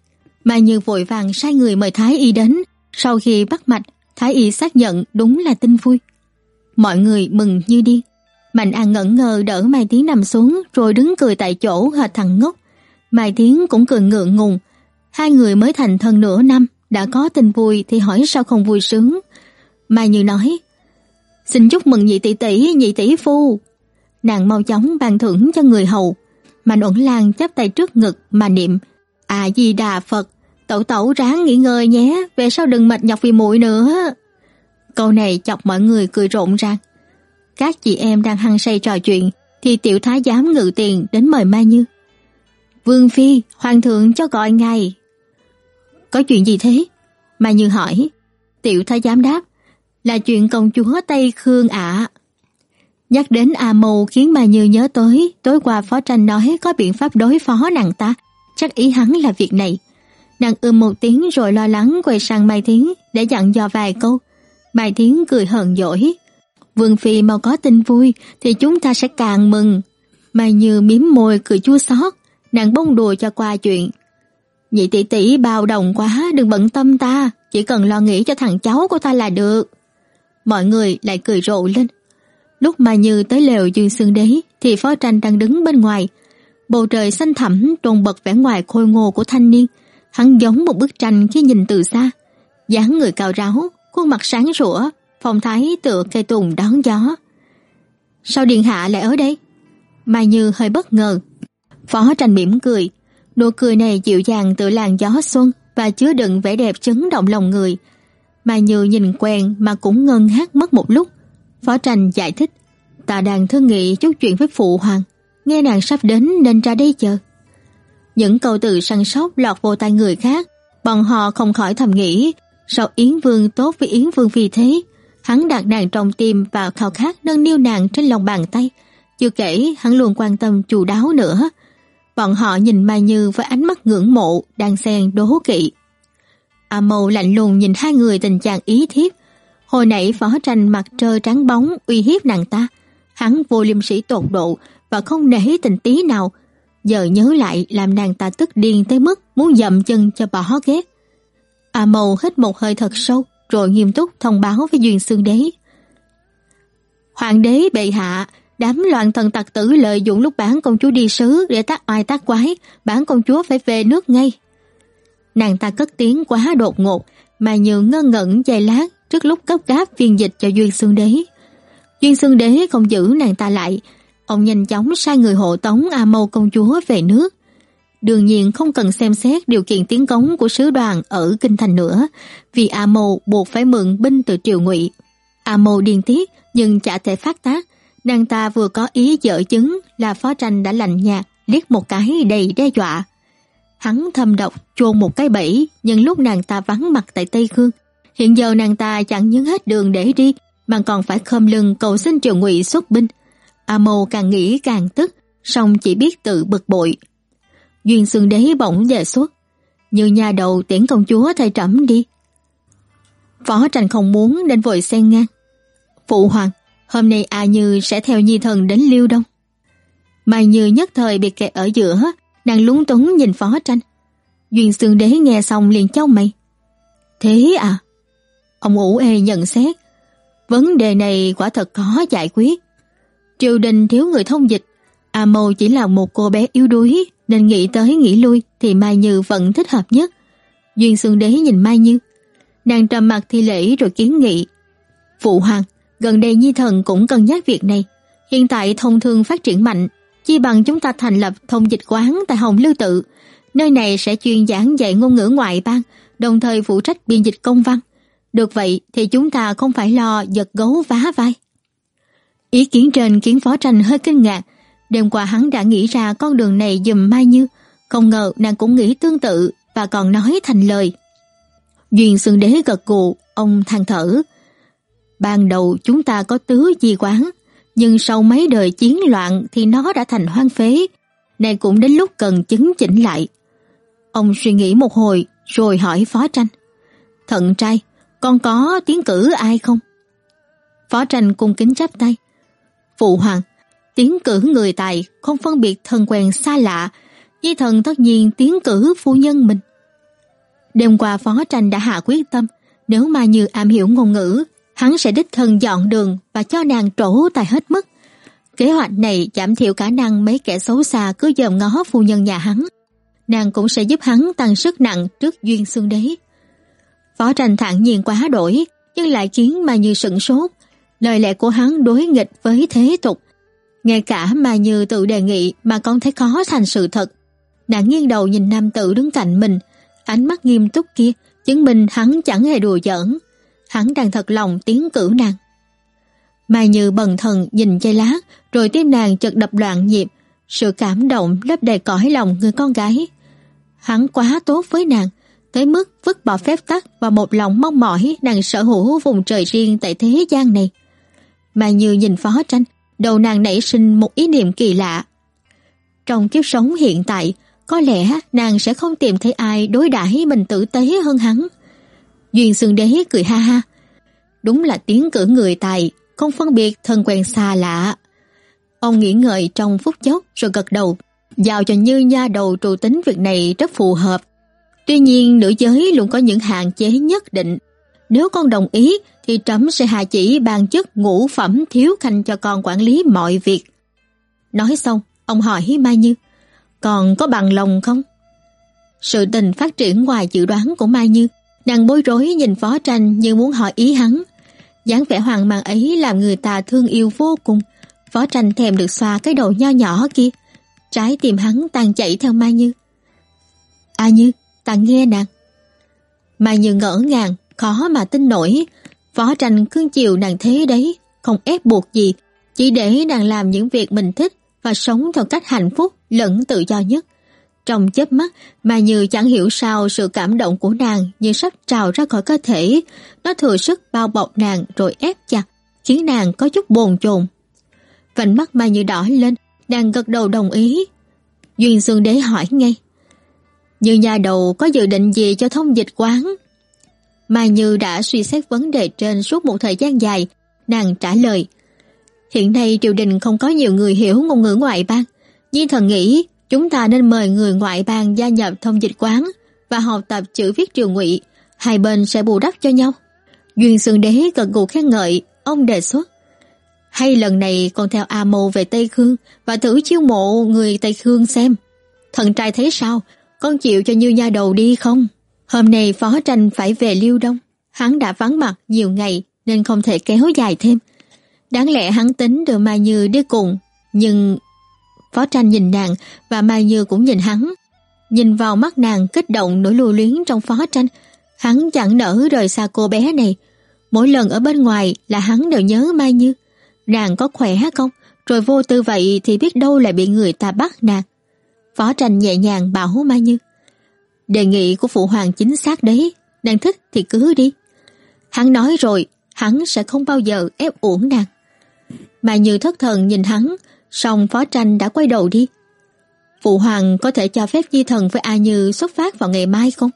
Mai Như vội vàng sai người mời Thái Y đến. Sau khi bắt mạch, Thái Y xác nhận đúng là tin vui. Mọi người mừng như điên. Mạnh An ngẩn ngơ đỡ Mai Tiến nằm xuống rồi đứng cười tại chỗ hệt thằng ngốc. Mai Tiến cũng cười ngượng ngùng. Hai người mới thành thân nửa năm, đã có tin vui thì hỏi sao không vui sướng. Mai Như nói, xin chúc mừng nhị tỷ tỷ, nhị tỷ phu. Nàng mau chóng ban thưởng cho người hầu. Mạnh Uẩn Lan chắp tay trước ngực mà niệm, À Di Đà Phật, tẩu tẩu ráng nghỉ ngơi nhé, về sau đừng mệt nhọc vì muội nữa. Câu này chọc mọi người cười rộn ràng. Các chị em đang hăng say trò chuyện, thì tiểu thái giám ngự tiền đến mời Mai Như. Vương Phi, Hoàng thượng cho gọi ngài. Có chuyện gì thế? Mai Như hỏi. Tiểu thái giám đáp, là chuyện công chúa Tây Khương ạ. Nhắc đến A Mâu khiến Mai Như nhớ tới, tối qua Phó Tranh nói có biện pháp đối phó nàng ta, chắc ý hắn là việc này. Nàng ưm một tiếng rồi lo lắng quay sang Mai Thiến để dặn dò vài câu. Mai Thiến cười hờn dỗi. Vương Phi mau có tin vui thì chúng ta sẽ càng mừng. Mai Như miếm môi cười chua xót, nàng bông đùa cho qua chuyện. Nhị tỷ tỷ bao đồng quá, đừng bận tâm ta, chỉ cần lo nghĩ cho thằng cháu của ta là được. Mọi người lại cười rộ lên. Lúc Mai Như tới lều Dương Sương Đế thì Phó Tranh đang đứng bên ngoài. Bầu trời xanh thẳm trồn bật vẻ ngoài khôi ngô của thanh niên. Hắn giống một bức tranh khi nhìn từ xa. dáng người cao ráo, khuôn mặt sáng rủa, phong thái tựa cây tùng đón gió. Sao điện hạ lại ở đây? Mai Như hơi bất ngờ. Phó Tranh mỉm cười, nụ cười này dịu dàng tựa làn gió xuân và chứa đựng vẻ đẹp chấn động lòng người mà Như nhìn quen mà cũng ngân hát mất một lúc. Phó Tranh giải thích, ta đang thương nghị chút chuyện với phụ hoàng, nghe nàng sắp đến nên ra đây chờ. Những câu từ săn sóc lọt vô tai người khác, bọn họ không khỏi thầm nghĩ, sao Yến Vương tốt với Yến Vương vì thế? Hắn đặt nàng trong tim và khao khát nâng niu nàng trên lòng bàn tay. Chưa kể hắn luôn quan tâm chu đáo nữa. Bọn họ nhìn Mai Như với ánh mắt ngưỡng mộ, đang xen đố kỵ. À, A Mâu lạnh lùng nhìn hai người tình trạng ý thiếp. Hồi nãy phó tranh mặt trời trắng bóng uy hiếp nàng ta. Hắn vô liêm sĩ tột độ và không nể tình tí nào. Giờ nhớ lại làm nàng ta tức điên tới mức muốn dậm chân cho bỏ ghét. À, A Mâu hít một hơi thật sâu rồi nghiêm túc thông báo với Duyên Sương Đế. Hoàng đế bệ hạ, đám loạn thần tặc tử lợi dụng lúc bán công chúa đi sứ để tác oai tác quái, bán công chúa phải về nước ngay. Nàng ta cất tiếng quá đột ngột, mà như ngơ ngẩn giây lát trước lúc cấp gáp phiên dịch cho Duyên Xương Đế. Duyên Xương Đế không giữ nàng ta lại, ông nhanh chóng sai người hộ tống A Mâu công chúa về nước. Đương nhiên không cần xem xét điều kiện tiến cống của sứ đoàn ở Kinh Thành nữa, vì A Mâu buộc phải mượn binh từ triều ngụy. A Mâu điên tiết nhưng chả thể phát tác, nàng ta vừa có ý dở chứng là phó tranh đã lạnh nhạt, liếc một cái đầy đe dọa. Hắn thầm độc chôn một cái bẫy, nhưng lúc nàng ta vắng mặt tại Tây Khương, hiện giờ nàng ta chẳng những hết đường để đi, mà còn phải khom lưng cầu xin triều ngụy xuất binh. A Mâu càng nghĩ càng tức, song chỉ biết tự bực bội, Duyên Xương Đế bỗng đề xuất, như nhà đầu tiễn công chúa thay trẫm đi. Phó Tranh không muốn nên vội xen ngang. Phụ hoàng, hôm nay A Như sẽ theo Nhi thần đến Liêu Đông. Mai Như nhất thời bị kẹt ở giữa, nàng lúng túng nhìn Phó Tranh. Duyên Xương Đế nghe xong liền châu mày. Thế à? Ông ủ ê nhận xét. Vấn đề này quả thật khó giải quyết. Triều đình thiếu người thông dịch, A Mâu chỉ là một cô bé yếu đuối, nên nghĩ tới nghĩ lui thì Mai Như vẫn thích hợp nhất. Duyên Xương Đế nhìn Mai Như. Nàng trầm mặt thi lễ rồi kiến nghị. Phụ hoàng, gần đây Nhi Thần cũng cân nhắc việc này. Hiện tại thông thương phát triển mạnh, chi bằng chúng ta thành lập thông dịch quán tại Hồng Lưu Tự. Nơi này sẽ chuyên giảng dạy ngôn ngữ ngoại bang, đồng thời phụ trách biên dịch công văn. Được vậy thì chúng ta không phải lo giật gấu vá vai. Ý kiến trên khiến Phó Tranh hơi kinh ngạc, Đêm qua hắn đã nghĩ ra con đường này dùm Mai Như, không ngờ nàng cũng nghĩ tương tự và còn nói thành lời. Duyên Sương Đế gật gù, ông than thở. Ban đầu chúng ta có tứ di quán, nhưng sau mấy đời chiến loạn thì nó đã thành hoang phế, nên cũng đến lúc cần chứng chỉnh lại. Ông suy nghĩ một hồi rồi hỏi Phó Tranh. Thận trai, con có tiến cử ai không? Phó Tranh cung kính chắp tay. Phụ hoàng, tiến cử người tài không phân biệt thân quen xa lạ, Di thần tất nhiên tiến cử phu nhân mình. Đêm qua phó tranh đã hạ quyết tâm, nếu mà như am hiểu ngôn ngữ, hắn sẽ đích thân dọn đường và cho nàng trổ tài hết mức. Kế hoạch này giảm thiểu khả năng mấy kẻ xấu xa cứ dòm ngó phu nhân nhà hắn. Nàng cũng sẽ giúp hắn tăng sức nặng trước duyên xương đế. Phó tranh thản nhiên quá đổi, nhưng lại khiến mà như sửng sốt. Lời lẽ của hắn đối nghịch với thế tục, ngay cả mà như tự đề nghị mà con thấy khó thành sự thật. Nàng nghiêng đầu nhìn nam tử đứng cạnh mình, ánh mắt nghiêm túc kia chứng minh hắn chẳng hề đùa giỡn. Hắn đang thật lòng tiến cử nàng. Mai Như bần thần nhìn dây lá, rồi tim nàng chợt đập loạn nhịp, sự cảm động lấp đầy cõi lòng người con gái. Hắn quá tốt với nàng, tới mức vứt bỏ phép tắc và một lòng mong mỏi nàng sở hữu vùng trời riêng tại thế gian này. Mai Như nhìn phó tranh, đầu nàng nảy sinh một ý niệm kỳ lạ. Trong kiếp sống hiện tại, có lẽ nàng sẽ không tìm thấy ai đối đãi mình tử tế hơn hắn. Duyên Sương Đế cười ha ha. Đúng là tiếng cử người tài, không phân biệt thân quen xa lạ. Ông nghĩ ngợi trong phút chốc rồi gật đầu, giao cho Như Nha đầu trù tính việc này rất phù hợp. Tuy nhiên nữ giới luôn có những hạn chế nhất định. Nếu con đồng ý thì trẫm sẽ hạ chỉ ban chức ngũ phẩm thiếu khanh cho con quản lý mọi việc. Nói xong, ông hỏi Mai Như, còn có bằng lòng không? Sự tình phát triển ngoài dự đoán của Mai Như, Nàng bối rối nhìn phó tranh như muốn hỏi ý hắn. dáng vẻ hoàng mang ấy làm người ta thương yêu vô cùng. Phó tranh thèm được xoa cái đầu nho nhỏ kia. Trái tim hắn tan chảy theo Mai Như. A Như, ta nghe nàng. Mai Như ngỡ ngàng, khó mà tin nổi. Phó tranh cương chiều nàng thế đấy, không ép buộc gì, chỉ để nàng làm những việc mình thích và sống theo cách hạnh phúc lẫn tự do nhất. Trong chớp mắt mà như chẳng hiểu sao sự cảm động của nàng như sắp trào ra khỏi cơ thể. Nó thừa sức bao bọc nàng rồi ép chặt, khiến nàng có chút bồn chồn. Vành mắt mà như đỏ lên, nàng gật đầu đồng ý. Duyên Sương Đế hỏi ngay. Như nhà đầu có dự định gì cho thông dịch quán? Mai Như đã suy xét vấn đề trên suốt một thời gian dài, nàng trả lời. Hiện nay triều đình không có nhiều người hiểu ngôn ngữ ngoại bang. Nhi thần nghĩ chúng ta nên mời người ngoại bang gia nhập thông dịch quán và học tập chữ viết triều ngụy, hai bên sẽ bù đắp cho nhau. Duyên Sương Đế gật gù khen ngợi, ông đề xuất. Hay lần này còn theo A Mâu về Tây Khương và thử chiêu mộ người Tây Khương xem. Thần trai thấy sao, con chịu cho Như Nha đầu đi không? Hôm nay Phó Tranh phải về Liêu Đông. Hắn đã vắng mặt nhiều ngày nên không thể kéo dài thêm. Đáng lẽ hắn tính đưa Mai Như đi cùng, nhưng Phó Tranh nhìn nàng và Mai Như cũng nhìn hắn. Nhìn vào mắt nàng kích động nỗi lưu luyến trong Phó Tranh, hắn chẳng nỡ rời xa cô bé này. Mỗi lần ở bên ngoài là hắn đều nhớ Mai Như. Nàng có khỏe không? Rồi vô tư vậy thì biết đâu lại bị người ta bắt nàng. Phó Tranh nhẹ nhàng bảo Mai Như. Đề nghị của Phụ Hoàng chính xác đấy, nàng thích thì cứ đi. Hắn nói rồi, hắn sẽ không bao giờ ép uổng nàng. Mai Như thất thần nhìn hắn, song Phó Tranh đã quay đầu đi. Phụ Hoàng có thể cho phép Di Thần với A Như xuất phát vào ngày mai không?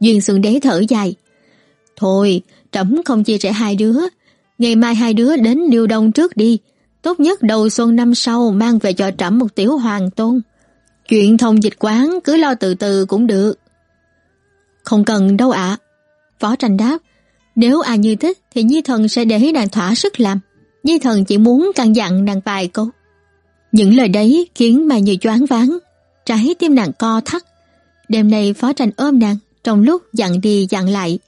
Duyên Sương Đế thở dài. Thôi, trẫm không chia rẽ hai đứa. Ngày mai hai đứa đến Liêu Đông trước đi. Tốt nhất đầu xuân năm sau mang về cho trẫm một tiểu hoàng tôn. Chuyện thông dịch quán cứ lo từ từ cũng được. Không cần đâu ạ. Phó Tranh đáp. Nếu A Như thích thì Nhi Thần sẽ để nàng thỏa sức làm. Di Thần chỉ muốn căn dặn nàng vài câu. Những lời đấy khiến mà Như choáng váng, trái tim nàng co thắt. Đêm nay Phó Tranh ôm nàng, trong lúc dặn đi dặn lại.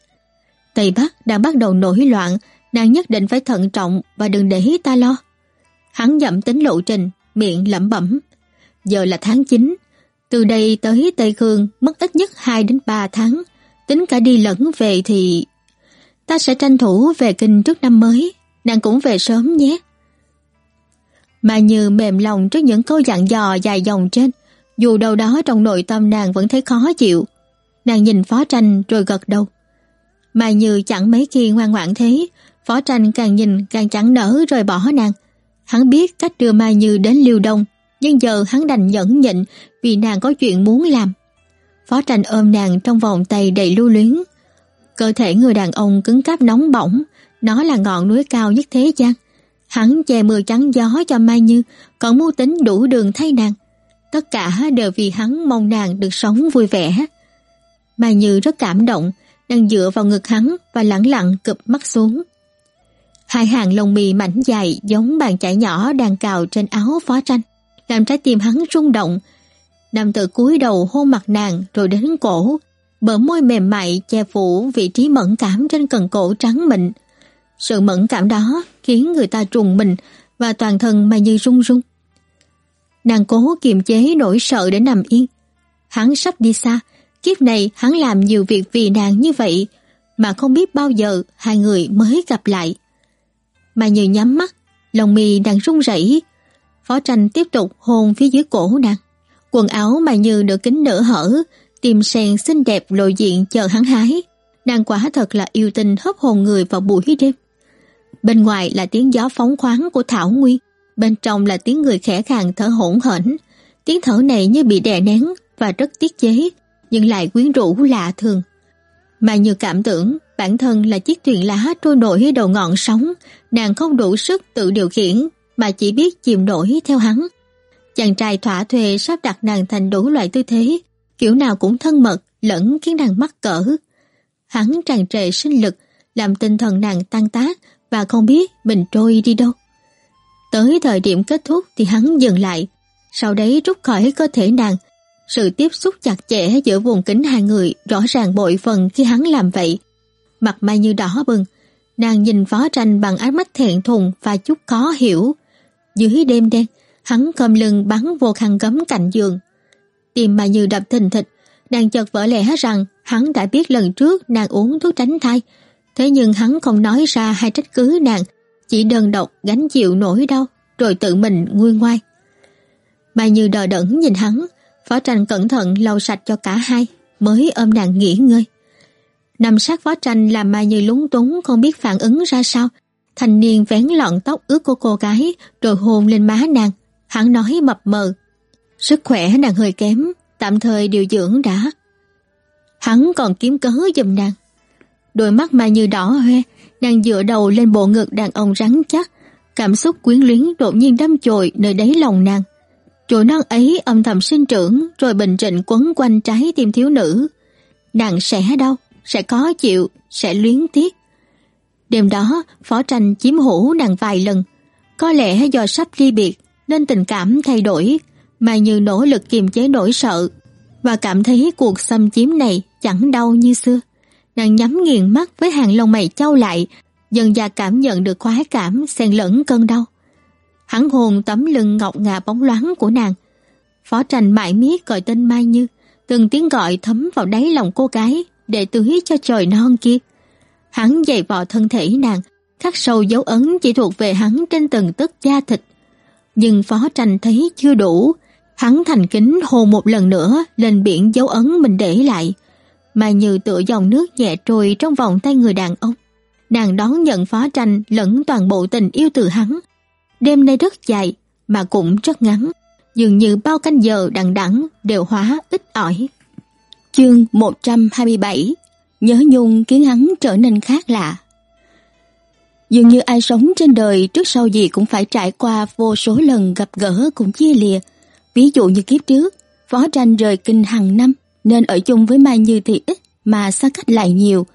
Tây Bắc đang bắt đầu nổi loạn, nàng nhất định phải thận trọng và đừng để ta lo. Hắn dậm tính lộ trình, miệng lẩm bẩm. Giờ là tháng 9, từ đây tới Tây Khương mất ít nhất 2 đến 3 tháng, tính cả đi lẫn về thì... Ta sẽ tranh thủ về kinh trước năm mới, nàng cũng về sớm nhé. Mà như mềm lòng trước những câu dặn dò dài dòng trên, dù đâu đó trong nội tâm nàng vẫn thấy khó chịu. Nàng nhìn Phó Tranh rồi gật đầu. Mà như chẳng mấy khi ngoan ngoãn thế, Phó Tranh càng nhìn càng chẳng nỡ rời bỏ nàng. Hắn biết cách đưa Mai Như đến Liêu Đông, nhưng giờ hắn đành nhẫn nhịn vì nàng có chuyện muốn làm. Phó Tranh ôm nàng trong vòng tay đầy lưu luyến. Cơ thể người đàn ông cứng cáp nóng bỏng, nó là ngọn núi cao nhất thế gian. Hắn che mưa trắng gió cho Mai Như, còn mưu tính đủ đường thay nàng. Tất cả đều vì hắn mong nàng được sống vui vẻ. Mai Như rất cảm động, đang dựa vào ngực hắn và lặng lặng cụp mắt xuống. Hai hàng lông mì mảnh dài giống bàn chải nhỏ đang cào trên áo phó tranh, làm trái tim hắn rung động. Nam tử cúi đầu hôn mặt nàng rồi đến cổ, bờ môi mềm mại che phủ vị trí mẫn cảm trên cần cổ trắng mịn. Sự mẫn cảm đó khiến người ta trùng mình và toàn thân mà như run run. Nàng cố kiềm chế nỗi sợ để nằm yên. Hắn sắp đi xa, kiếp này hắn làm nhiều việc vì nàng như vậy mà không biết bao giờ hai người mới gặp lại. Mà như nhắm mắt, lòng mì đang run rẩy. Phó tranh tiếp tục hôn phía dưới cổ nàng. Quần áo mà như được kính nở hở, tìm sen xinh đẹp lộ diện chờ hắn hái. Nàng quả thật là yêu tình hấp hồn người vào buổi đêm. Bên ngoài là tiếng gió phóng khoáng của Thảo Nguyên, bên trong là tiếng người khẽ khàng thở hỗn hển. Tiếng thở này như bị đè nén và rất tiết chế, nhưng lại quyến rũ lạ thường. Mà như cảm tưởng bản thân là chiếc thuyền lá trôi nổi đầu ngọn sóng, nàng không đủ sức tự điều khiển mà chỉ biết chìm nổi theo hắn. Chàng trai thỏa thuê sắp đặt nàng thành đủ loại tư thế, kiểu nào cũng thân mật lẫn khiến nàng mắc cỡ. Hắn tràn trề sinh lực, làm tinh thần nàng tăng tác và không biết mình trôi đi đâu. Tới thời điểm kết thúc thì hắn dừng lại, sau đấy rút khỏi cơ thể nàng, Sự tiếp xúc chặt chẽ giữa vùng kính hai người rõ ràng bội phần khi hắn làm vậy. Mặt Mai Như đỏ bừng, nàng nhìn phó tranh bằng ánh mắt thẹn thùng và chút khó hiểu. Dưới đêm đen, hắn cầm lưng bắn vô khăn gấm cạnh giường. Tim Mai Như đập thình thịch, nàng chợt vỡ lẽ rằng hắn đã biết lần trước nàng uống thuốc tránh thai. Thế nhưng hắn không nói ra hay trách cứ nàng, chỉ đơn độc gánh chịu nỗi đau, rồi tự mình nguôi ngoai. Mai Như đờ đẫn nhìn hắn, Phó tranh cẩn thận lau sạch cho cả hai, mới ôm nàng nghỉ ngơi. Nằm sát phó tranh làm Mai Như lúng túng không biết phản ứng ra sao. Thanh niên vén lọn tóc ướt của cô gái rồi hôn lên má nàng. Hắn nói mập mờ. Sức khỏe nàng hơi kém, tạm thời điều dưỡng đã. Hắn còn kiếm cớ giùm nàng. Đôi mắt Mai Như đỏ hoe, nàng dựa đầu lên bộ ngực đàn ông rắn chắc. Cảm xúc quyến luyến đột nhiên đâm chồi nơi đáy lòng nàng. Chồi non ấy âm thầm sinh trưởng rồi bình trịnh quấn quanh trái tim thiếu nữ. Nàng sẽ đau, sẽ có chịu, sẽ luyến tiếc. Đêm đó, Phó Tranh chiếm hữu nàng vài lần. Có lẽ do sắp ly biệt nên tình cảm thay đổi, mà như nỗ lực kiềm chế nỗi sợ và cảm thấy cuộc xâm chiếm này chẳng đau như xưa. Nàng nhắm nghiền mắt với hàng lông mày trao lại, dần dà cảm nhận được khoái cảm xen lẫn cơn đau. Hắn hồn tấm lưng ngọc ngà bóng loáng của nàng. Phó tranh mãi miết gọi tên Mai Như, từng tiếng gọi thấm vào đáy lòng cô gái để tưới cho trời non kia. Hắn dày vò thân thể nàng, khắc sâu dấu ấn chỉ thuộc về hắn trên từng tấc da thịt. Nhưng phó tranh thấy chưa đủ, hắn thành kính hôn một lần nữa lên biển dấu ấn mình để lại, mà như tựa dòng nước nhẹ trôi trong vòng tay người đàn ông. Nàng đón nhận phó tranh lẫn toàn bộ tình yêu từ hắn, Đêm nay rất dài mà cũng rất ngắn, dường như bao canh giờ đằng đẵng đều hóa ít ỏi. Chương 127 Nhớ nhung khiến hắn trở nên khác lạ. Dường như ai sống trên đời trước sau gì cũng phải trải qua vô số lần gặp gỡ cũng chia lìa. Ví dụ như kiếp trước, Phó Tranh rời kinh hàng năm nên ở chung với Mai Như thì ít mà xa cách lại nhiều.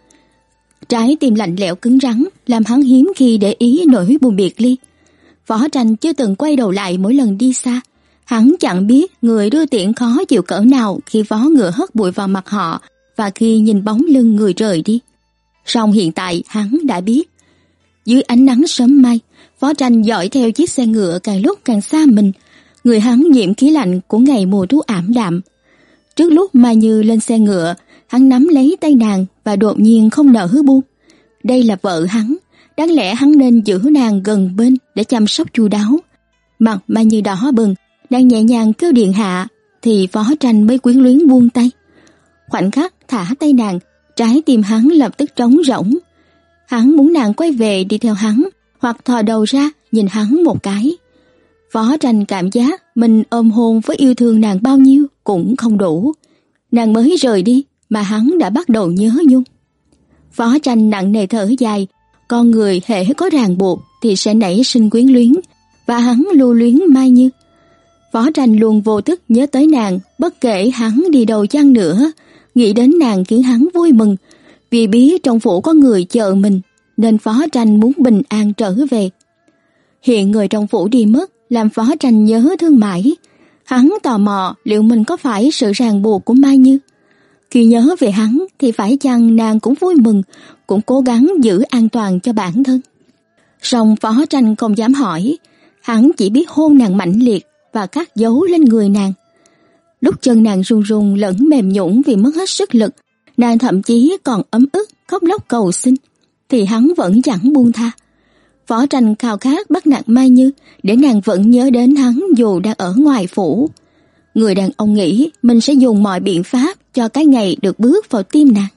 Trái tim lạnh lẽo cứng rắn làm hắn hiếm khi để ý nỗi buồn biệt ly. Võ Tranh chưa từng quay đầu lại mỗi lần đi xa. Hắn chẳng biết người đưa tiễn khó chịu cỡ nào khi vó ngựa hất bụi vào mặt họ và khi nhìn bóng lưng người rời đi. Song hiện tại hắn đã biết. Dưới ánh nắng sớm mai, Võ Tranh dõi theo chiếc xe ngựa càng lúc càng xa mình. Người hắn nhiễm khí lạnh của ngày mùa thu ảm đạm. Trước lúc Mai Như lên xe ngựa, hắn nắm lấy tay nàng và đột nhiên không nở hứa buông. Đây là vợ hắn, đáng lẽ hắn nên giữ nàng gần bên để chăm sóc chu đáo. Mặt Mai Như đỏ bừng, đang nhẹ nhàng kêu điện hạ, thì phó tranh mới quyến luyến buông tay. Khoảnh khắc thả tay nàng, trái tim hắn lập tức trống rỗng. Hắn muốn nàng quay về đi theo hắn, hoặc thò đầu ra nhìn hắn một cái. Phó tranh cảm giác mình ôm hôn với yêu thương nàng bao nhiêu cũng không đủ. Nàng mới rời đi mà hắn đã bắt đầu nhớ nhung. Phó tranh nặng nề thở dài, con người hệ có ràng buộc thì sẽ nảy sinh quyến luyến, và hắn lưu luyến Mai Như. Phó Tranh luôn vô thức nhớ tới nàng, bất kể hắn đi đâu chăng nữa, nghĩ đến nàng khiến hắn vui mừng, vì biết trong phủ có người chờ mình, nên Phó Tranh muốn bình an trở về. Hiện người trong phủ đi mất, làm Phó Tranh nhớ thương mãi. Hắn tò mò liệu mình có phải sự ràng buộc của Mai Như. Khi nhớ về hắn thì phải chăng nàng cũng vui mừng, cũng cố gắng giữ an toàn cho bản thân. Song Phó Tranh không dám hỏi, hắn chỉ biết hôn nàng mạnh liệt và cắt dấu lên người nàng. Lúc chân nàng run run lẫn mềm nhũn vì mất hết sức lực, nàng thậm chí còn ấm ức khóc lóc cầu xin, thì hắn vẫn chẳng buông tha. Phó tranh khao khát bắt nạt Mai Như để nàng vẫn nhớ đến hắn dù đang ở ngoài phủ. Người đàn ông nghĩ mình sẽ dùng mọi biện pháp cho cái ngày được bước vào tim nàng.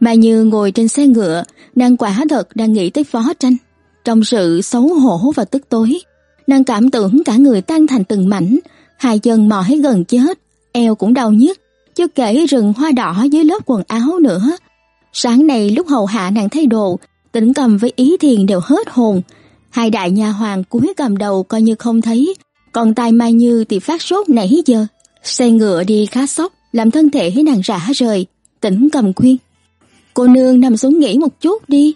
Mai Như ngồi trên xe ngựa, nàng quả thật đang nghĩ tới phó tranh. Trong sự xấu hổ và tức tối, nàng cảm tưởng cả người tan thành từng mảnh, hai chân mỏi gần chết, eo cũng đau nhức, chưa kể rừng hoa đỏ dưới lớp quần áo nữa. Sáng nay lúc hầu hạ nàng thay đồ, Tĩnh cầm với ý thiền đều hết hồn. Hai đại nhà hoàng cúi cầm đầu coi như không thấy, còn tai Mai Như thì phát sốt nãy giờ. Xe ngựa đi khá sốc, làm thân thể nàng rã rời, Tĩnh cầm khuyên. Cô nương nằm xuống nghỉ một chút đi.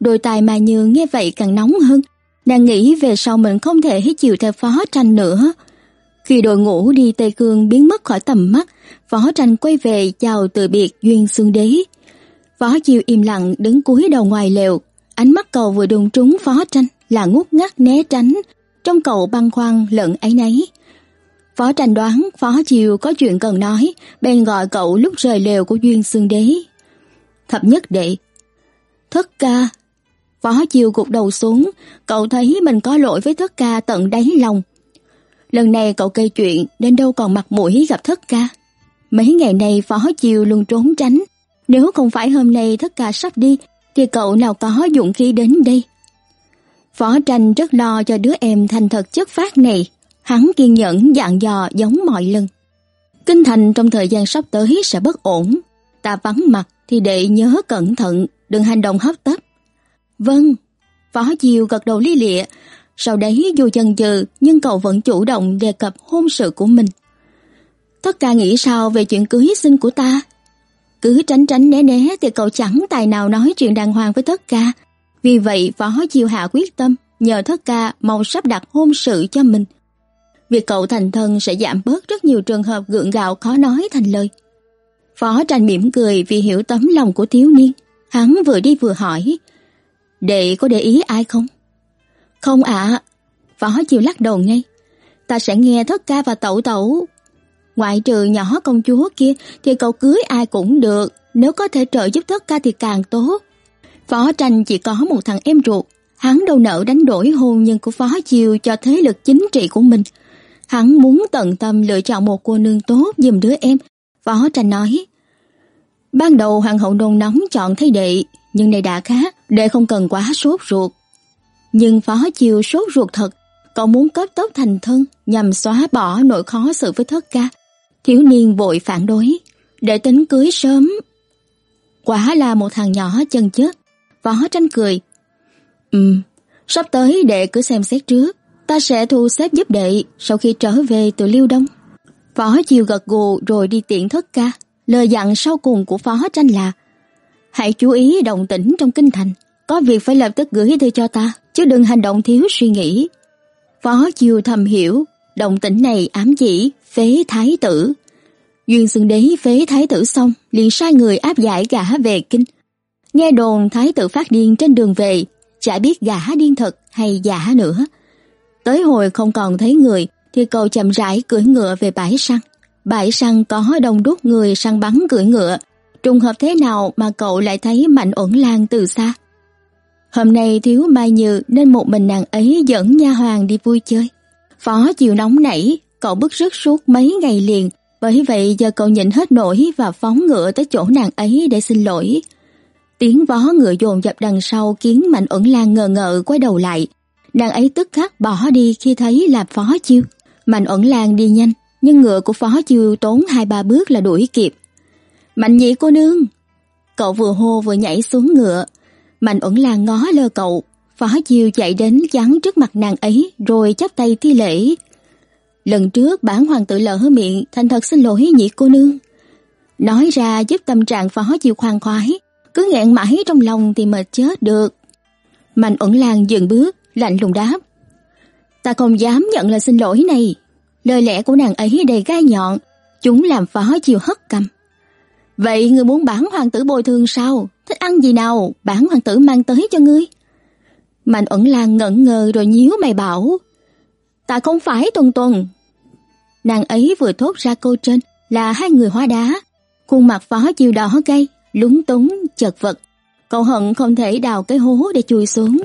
Đôi tai Mai Như nghe vậy càng nóng hơn, nàng nghĩ về sau mình không thể chịu theo phó tranh nữa. Khi đội ngũ đi Tây Cương biến mất khỏi tầm mắt, Phó Tranh quay về chào từ biệt Duyên Xương Đế. Phó Chiêu im lặng đứng cúi đầu ngoài lều, ánh mắt cậu vừa đụng trúng Phó Tranh là ngút ngắt né tránh, trong cậu băng khoăn lẫn ấy nấy. Phó Tranh đoán Phó Chiêu có chuyện cần nói, bèn gọi cậu lúc rời lều của Duyên Xương Đế. Thập nhất đệ. Thất ca. Phó Chiêu gục đầu xuống, cậu thấy mình có lỗi với thất ca tận đáy lòng. Lần này cậu gây chuyện nên đâu còn mặt mũi gặp thất ca. Mấy ngày nay Phó Chiêu luôn trốn tránh. Nếu không phải hôm nay tất cả sắp đi, thì cậu nào có dụng khí đến đây. Phó tranh rất lo cho đứa em thành thật chất phát này. Hắn kiên nhẫn dặn dò giống mọi lần. Kinh thành trong thời gian sắp tới sẽ bất ổn. Ta vắng mặt thì đệ nhớ cẩn thận, đừng hành động hấp tấp. Vâng, Phó chiều gật đầu ly lịa, sau đấy dù chần chừ nhưng cậu vẫn chủ động đề cập hôn sự của mình. Tất cả nghĩ sao về chuyện cưới xin của ta? Cứ tránh tránh né né thì cậu chẳng tài nào nói chuyện đàng hoàng với thất ca. Vì vậy Phó Chiêu Hạ quyết tâm, nhờ thất ca mau sắp đặt hôn sự cho mình. Việc cậu thành thân sẽ giảm bớt rất nhiều trường hợp gượng gạo khó nói thành lời. Phó tranh mỉm cười vì hiểu tấm lòng của thiếu niên. Hắn vừa đi vừa hỏi. Đệ có để ý ai không? Không ạ. Phó chiều lắc đầu ngay. Ta sẽ nghe thất ca và tẩu tẩu. Ngoại trừ nhỏ công chúa kia thì cậu cưới ai cũng được. Nếu có thể trợ giúp thất ca thì càng tốt. Phó tranh chỉ có một thằng em ruột. Hắn đâu nợ đánh đổi hôn nhân của Phó Chiều cho thế lực chính trị của mình. Hắn muốn tận tâm lựa chọn một cô nương tốt giùm đứa em. Phó tranh nói. Ban đầu hoàng hậu nôn nóng chọn thấy đệ, nhưng này đã khác, đệ không cần quá sốt ruột. Nhưng Phó Chiều sốt ruột thật, cậu muốn cấp tốc thành thân nhằm xóa bỏ nỗi khó xử với thất ca. Thiếu niên vội phản đối, để tính cưới sớm. Quả là một thằng nhỏ chân chết. Phó tranh cười. Ừm, sắp tới đệ cứ xem xét trước, ta sẽ thu xếp giúp đệ sau khi trở về từ Liêu Đông. Phó Chiều gật gù rồi đi tiện thất ca. Lời dặn sau cùng của Phó tranh là Hãy chú ý động tĩnh trong kinh thành, có việc phải lập tức gửi thư cho ta chứ đừng hành động thiếu suy nghĩ. Phó chiều thầm hiểu, động tĩnh này ám chỉ phế thái tử. Duyên xưng đế phế thái tử xong, liền sai người áp giải gã về kinh. Nghe đồn thái tử phát điên trên đường về, chả biết gã điên thật hay giả nữa. Tới hồi không còn thấy người, thì cậu chậm rãi cưỡi ngựa về bãi săn. Bãi săn có đông đúc người săn bắn cưỡi ngựa. Trùng hợp thế nào mà cậu lại thấy Mạnh ổn Lan từ xa? Hôm nay thiếu Mai Như nên một mình nàng ấy dẫn nha hoàng đi vui chơi. Phó chiều nóng nảy, cậu bức rứt suốt mấy ngày liền, bởi vậy giờ cậu nhịn hết nổi và phóng ngựa tới chỗ nàng ấy để xin lỗi. Tiếng vó ngựa dồn dập đằng sau khiến Mạnh Uẩn Lan ngờ ngợ quay đầu lại. Nàng ấy tức khắc bỏ đi khi thấy là Phó Chiêu. Mạnh Uẩn Lan đi nhanh, nhưng ngựa của Phó Chiêu tốn hai ba bước là đuổi kịp. Mạnh nhị cô nương! Cậu vừa hô vừa nhảy xuống ngựa, Mạnh ẩn lan ngó lơ cậu, Phó Chiêu chạy đến chắn trước mặt nàng ấy rồi chắp tay thi lễ. Lần trước bản hoàng tử lỡ miệng thành thật xin lỗi nhị cô nương. Nói ra giúp tâm trạng Phó chịu khoan khoái, cứ nghẹn mãi trong lòng thì mệt chết được. Mạnh ẩn lan dừng bước, lạnh lùng đáp. Ta không dám nhận lời xin lỗi này. Lời lẽ của nàng ấy đầy gai nhọn, chúng làm Phó chịu hất cầm. Vậy ngươi muốn bản hoàng tử bồi thường sao? Thích ăn gì nào, bản hoàng tử mang tới cho ngươi. Mạnh ẩn lan ngẩn ngơ rồi nhíu mày bảo. Ta không phải tuần tuần. Nàng ấy vừa thốt ra câu trên là hai người hóa đá. Khuôn mặt phó chiều đỏ gay, lúng túng, chật vật. Cậu hận không thể đào cái hố để chui xuống.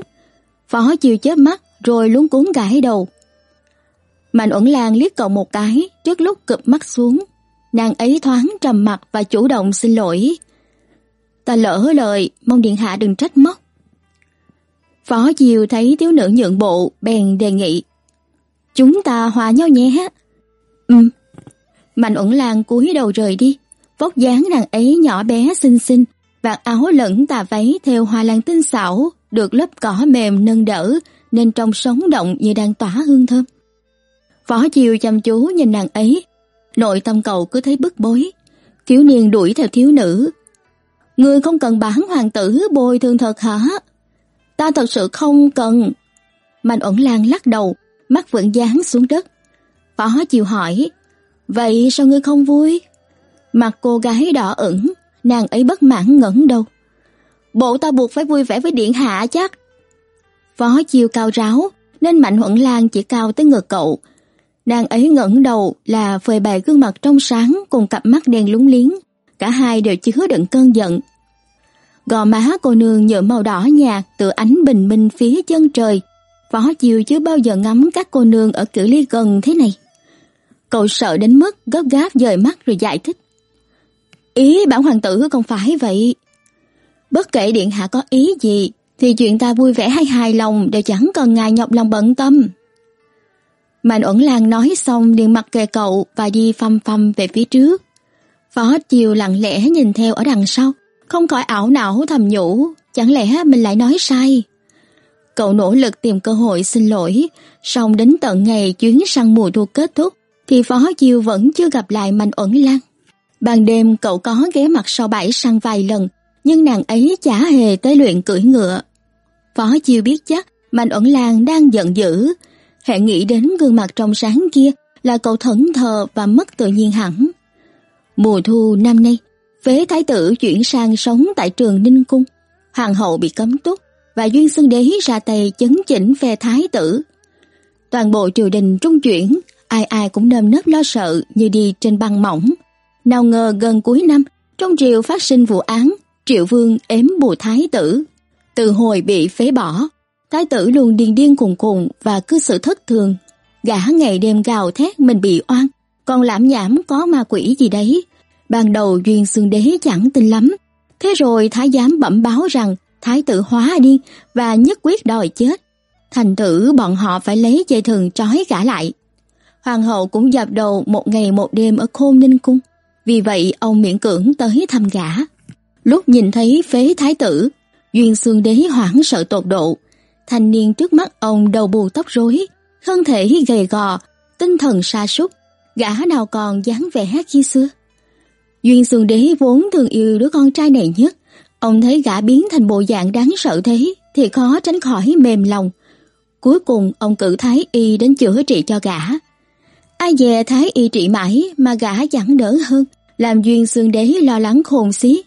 Phó chiều chớp mắt rồi lúng cuốn gãi đầu. Mạnh Uẩn lan liếc cậu một cái trước lúc cụp mắt xuống. Nàng ấy thoáng trầm mặt và chủ động xin lỗi. Ta lỡ lời, mong điện hạ đừng trách móc. Phó Diều thấy thiếu nữ nhượng bộ, bèn đề nghị. Chúng ta hòa nhau nhé. Ừm. Mạnh ẩn lan cúi đầu rời đi. Vóc dáng nàng ấy nhỏ bé xinh xinh, vạt áo lẫn tà váy theo hoa lan tinh xảo, được lớp cỏ mềm nâng đỡ, nên trông sống động như đang tỏa hương thơm. Phó chiêu chăm chú nhìn nàng ấy, nội tâm cậu cứ thấy bức bối. Thiếu niên đuổi theo thiếu nữ, Ngươi không cần bán hoàng tử bồi thường thật hả? Ta thật sự không cần. Mạnh ẩn lan lắc đầu, mắt vẫn dán xuống đất. Phó Chiều hỏi, vậy sao ngươi không vui? Mặt cô gái đỏ ửng, nàng ấy bất mãn ngẩng đầu. Bộ ta buộc phải vui vẻ với điện hạ chắc. Phó Chiều cao ráo, nên Mạnh Huẩn Lan chỉ cao tới ngực cậu. Nàng ấy ngẩng đầu là phơi bày gương mặt trong sáng cùng cặp mắt đen lúng liếng, cả hai đều chứa đựng cơn giận. Gò má cô nương nhựa màu đỏ nhạt từ ánh bình minh phía chân trời. Phó Chiều chưa bao giờ ngắm các cô nương ở cử ly gần thế này. Cậu sợ đến mức gấp gáp dời mắt rồi giải thích. Ý bản hoàng tử không phải vậy. Bất kể điện hạ có ý gì, thì chuyện ta vui vẻ hay hài lòng đều chẳng cần ngài nhọc lòng bận tâm. Mạnh ẩn lan nói xong liền mặc kệ cậu và đi phăm phăm về phía trước. Phó Chiều lặng lẽ nhìn theo ở đằng sau, không khỏi ảo não thầm nhủ, chẳng lẽ mình lại nói sai. Cậu nỗ lực tìm cơ hội xin lỗi, song đến tận ngày chuyến săn mùa thu kết thúc thì Phó chiêu vẫn chưa gặp lại Mạnh ẩn lan. Ban đêm cậu có ghé mặt sau bãi săn vài lần, nhưng nàng ấy chả hề tới luyện cưỡi ngựa. Phó Chiêu biết chắc Mạnh ẩn lan đang giận dữ, hệ nghĩ đến gương mặt trong sáng kia là cậu thẫn thờ và mất tự nhiên hẳn. Mùa thu năm nay, phế thái tử chuyển sang sống tại trường Ninh Cung. Hoàng hậu bị cấm túc và Duyên Xưng Đế ra tay chấn chỉnh phe thái tử. Toàn bộ triều đình trung chuyển, ai ai cũng nơm nớp lo sợ như đi trên băng mỏng. Nào ngờ gần cuối năm, trong triều phát sinh vụ án, triệu vương ếm bù thái tử. Từ hồi bị phế bỏ, thái tử luôn điên điên khùng khùng và cư xử thất thường. Gã ngày đêm gào thét mình bị oan, còn lãm nhảm có ma quỷ gì đấy. Ban đầu Duyên Xương Đế chẳng tin lắm. Thế rồi thái giám bẩm báo rằng thái tử hóa điên và nhất quyết đòi chết. Thành tử bọn họ phải lấy dây thừng trói gã lại. Hoàng hậu cũng dập đầu một ngày một đêm ở Khôn Ninh Cung. Vì vậy ông miễn cưỡng tới thăm gã. Lúc nhìn thấy phế thái tử, Duyên Xương Đế hoảng sợ tột độ. Thanh niên trước mắt ông đầu bù tóc rối, thân thể gầy gò, tinh thần sa sút gã nào còn dáng vẻ khi xưa. Duyên Xương Đế vốn thường yêu đứa con trai này nhất, ông thấy gã biến thành bộ dạng đáng sợ thế thì khó tránh khỏi mềm lòng. Cuối cùng ông cử Thái Y đến chữa trị cho gã. Ai dè Thái Y trị mãi mà gã chẳng đỡ hơn, làm Duyên Xương Đế lo lắng khôn xiết.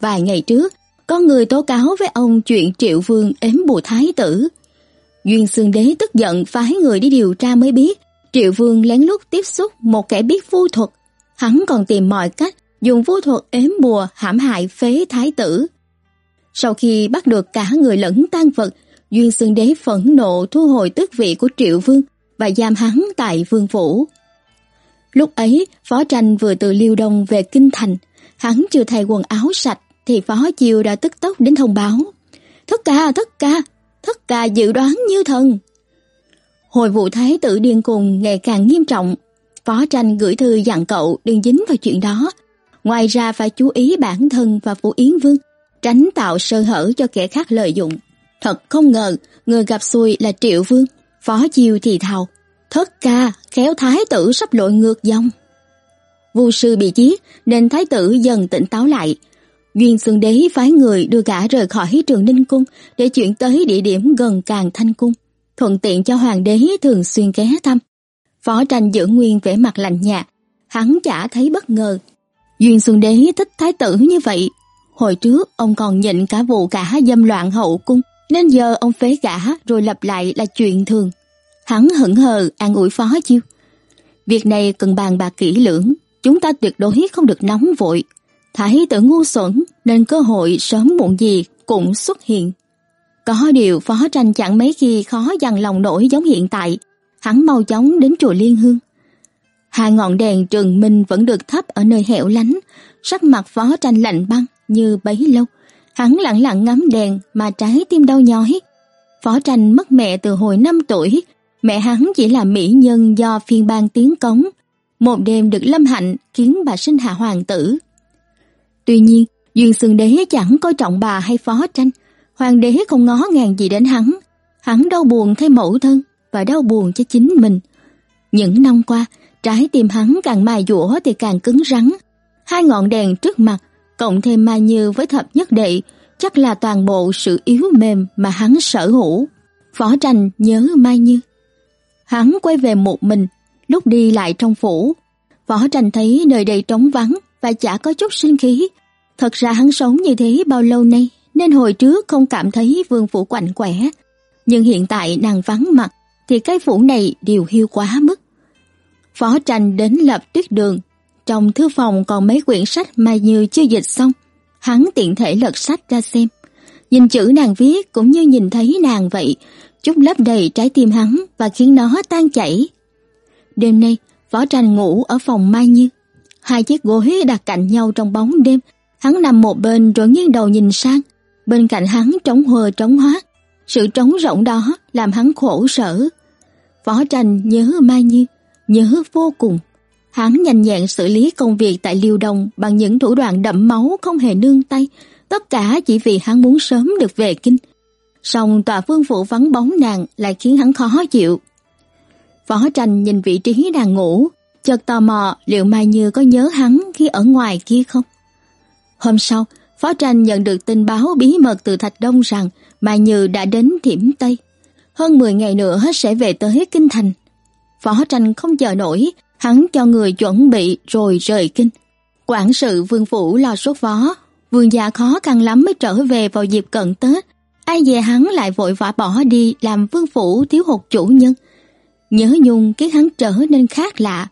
Vài ngày trước, có người tố cáo với ông chuyện Triệu Vương ếm bùa thái tử. Duyên Xương Đế tức giận phái người đi điều tra mới biết Triệu Vương lén lút tiếp xúc một kẻ biết vu thuật. Hắn còn tìm mọi cách dùng vu thuật ếm bùa hãm hại phế thái tử. Sau khi bắt được cả người lẫn tan vật, Duyên Xương Đế phẫn nộ thu hồi tước vị của Triệu Vương và giam hắn tại vương phủ. Lúc ấy, Phó Tranh vừa từ Liêu Đông về Kinh Thành, hắn chưa thay quần áo sạch thì Phó Chiêu đã tức tốc đến thông báo. Thất ca, thất ca, thất ca dự đoán như thần. Hồi vụ thái tử điên cùng ngày càng nghiêm trọng, Phó Tranh gửi thư dặn cậu đừng dính vào chuyện đó. Ngoài ra phải chú ý bản thân và Phủ Yến Vương, tránh tạo sơ hở cho kẻ khác lợi dụng. Thật không ngờ, người gặp xui là Triệu Vương. Phó Chiêu thì thào, thất ca, khéo thái tử sắp lội ngược dòng. Vu sư bị giết nên thái tử dần tỉnh táo lại, Duyên Xương Đế phái người đưa gã rời khỏi trường Ninh Cung để chuyển tới địa điểm gần Càng Thanh Cung, thuận tiện cho hoàng đế thường xuyên ghé thăm. Phó tranh giữ nguyên vẻ mặt lạnh nhạt, hắn chả thấy bất ngờ. Duyên Xuân Đế thích thái tử như vậy. Hồi trước ông còn nhịn cả vụ cả dâm loạn hậu cung, nên giờ ông phế gã rồi lập lại là chuyện thường. Hắn hững hờ an ủi phó chiêu. Việc này cần bàn bạc kỹ lưỡng, chúng ta tuyệt đối không được nóng vội, Thái tử ngu xuẩn nên cơ hội sớm muộn gì cũng xuất hiện. Có điều phó tranh chẳng mấy khi khó dằn lòng nổi giống hiện tại, hắn mau chóng đến chùa Liên Hương. Hai ngọn đèn trường minh vẫn được thắp ở nơi hẻo lánh, sắc mặt phó tranh lạnh băng như bấy lâu. Hắn lặng lặng ngắm đèn mà trái tim đau nhói. Phó tranh mất mẹ từ hồi 5 tuổi, mẹ hắn chỉ là mỹ nhân do phiên bang tiến cống. Một đêm được lâm hạnh khiến bà sinh hạ hoàng tử. Tuy nhiên, Duyên Sương Đế chẳng coi trọng bà hay phó tranh, hoàng đế không ngó ngàng gì đến hắn. Hắn đau buồn thay mẫu thân và đau buồn cho chính mình. Những năm qua, trái tim hắn càng mài dũa thì càng cứng rắn. Hai ngọn đèn trước mặt, cộng thêm Mai Như với thập nhất đệ, chắc là toàn bộ sự yếu mềm mà hắn sở hữu. Phó tranh nhớ Mai Như. Hắn quay về một mình, Lúc đi lại trong phủ, Phó Tranh thấy nơi đây trống vắng và chả có chút sinh khí. Thật ra hắn sống như thế bao lâu nay nên hồi trước không cảm thấy vương phủ quạnh quẻ. Nhưng hiện tại nàng vắng mặt thì cái phủ này điều hiu quá mức. Phó tranh đến lập tuyết đường. Trong thư phòng còn mấy quyển sách mà như chưa dịch xong. Hắn tiện thể lật sách ra xem. Nhìn chữ nàng viết cũng như nhìn thấy nàng vậy, chút lấp đầy trái tim hắn và khiến nó tan chảy. Đêm nay, Võ Tranh ngủ ở phòng Mai Như. Hai chiếc gối đặt cạnh nhau trong bóng đêm, hắn nằm một bên rồi nghiêng đầu nhìn sang. Bên cạnh hắn trống hờ trống hóa, sự trống rỗng đó làm hắn khổ sở. Võ Tranh nhớ Mai Như, nhớ vô cùng. Hắn nhanh nhẹn xử lý công việc tại Liêu Đông bằng những thủ đoạn đẫm máu không hề nương tay, tất cả chỉ vì hắn muốn sớm được về kinh. Song tòa vương phủ vắng bóng nàng lại khiến hắn khó chịu. Võ Tranh nhìn vị trí nàng ngủ, chợt tò mò liệu Mai Như có nhớ hắn khi ở ngoài kia không. Hôm sau, Phó Tranh nhận được tin báo bí mật từ Thạch Đông rằng Mai Như đã đến Thiểm Tây. Hơn 10 ngày nữa sẽ về tới Kinh Thành. Phó Tranh không chờ nổi, hắn cho người chuẩn bị rồi rời kinh. Quản sự vương phủ lo sốt phó, vương gia khó khăn lắm mới trở về vào dịp cận Tết. Ai về hắn lại vội vã bỏ đi làm vương phủ thiếu hụt chủ nhân. Nhớ nhung khiến hắn trở nên khác lạ.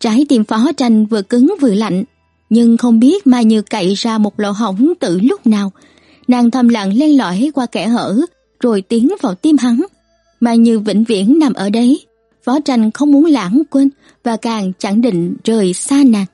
Trái tim phó tranh vừa cứng vừa lạnh, nhưng không biết Mai Như cậy ra một lỗ hổng từ lúc nào. Nàng thầm lặng len lỏi qua kẻ hở, rồi tiến vào tim hắn. Mai Như vĩnh viễn nằm ở đấy, phó tranh không muốn lãng quên và càng chẳng định rời xa nàng.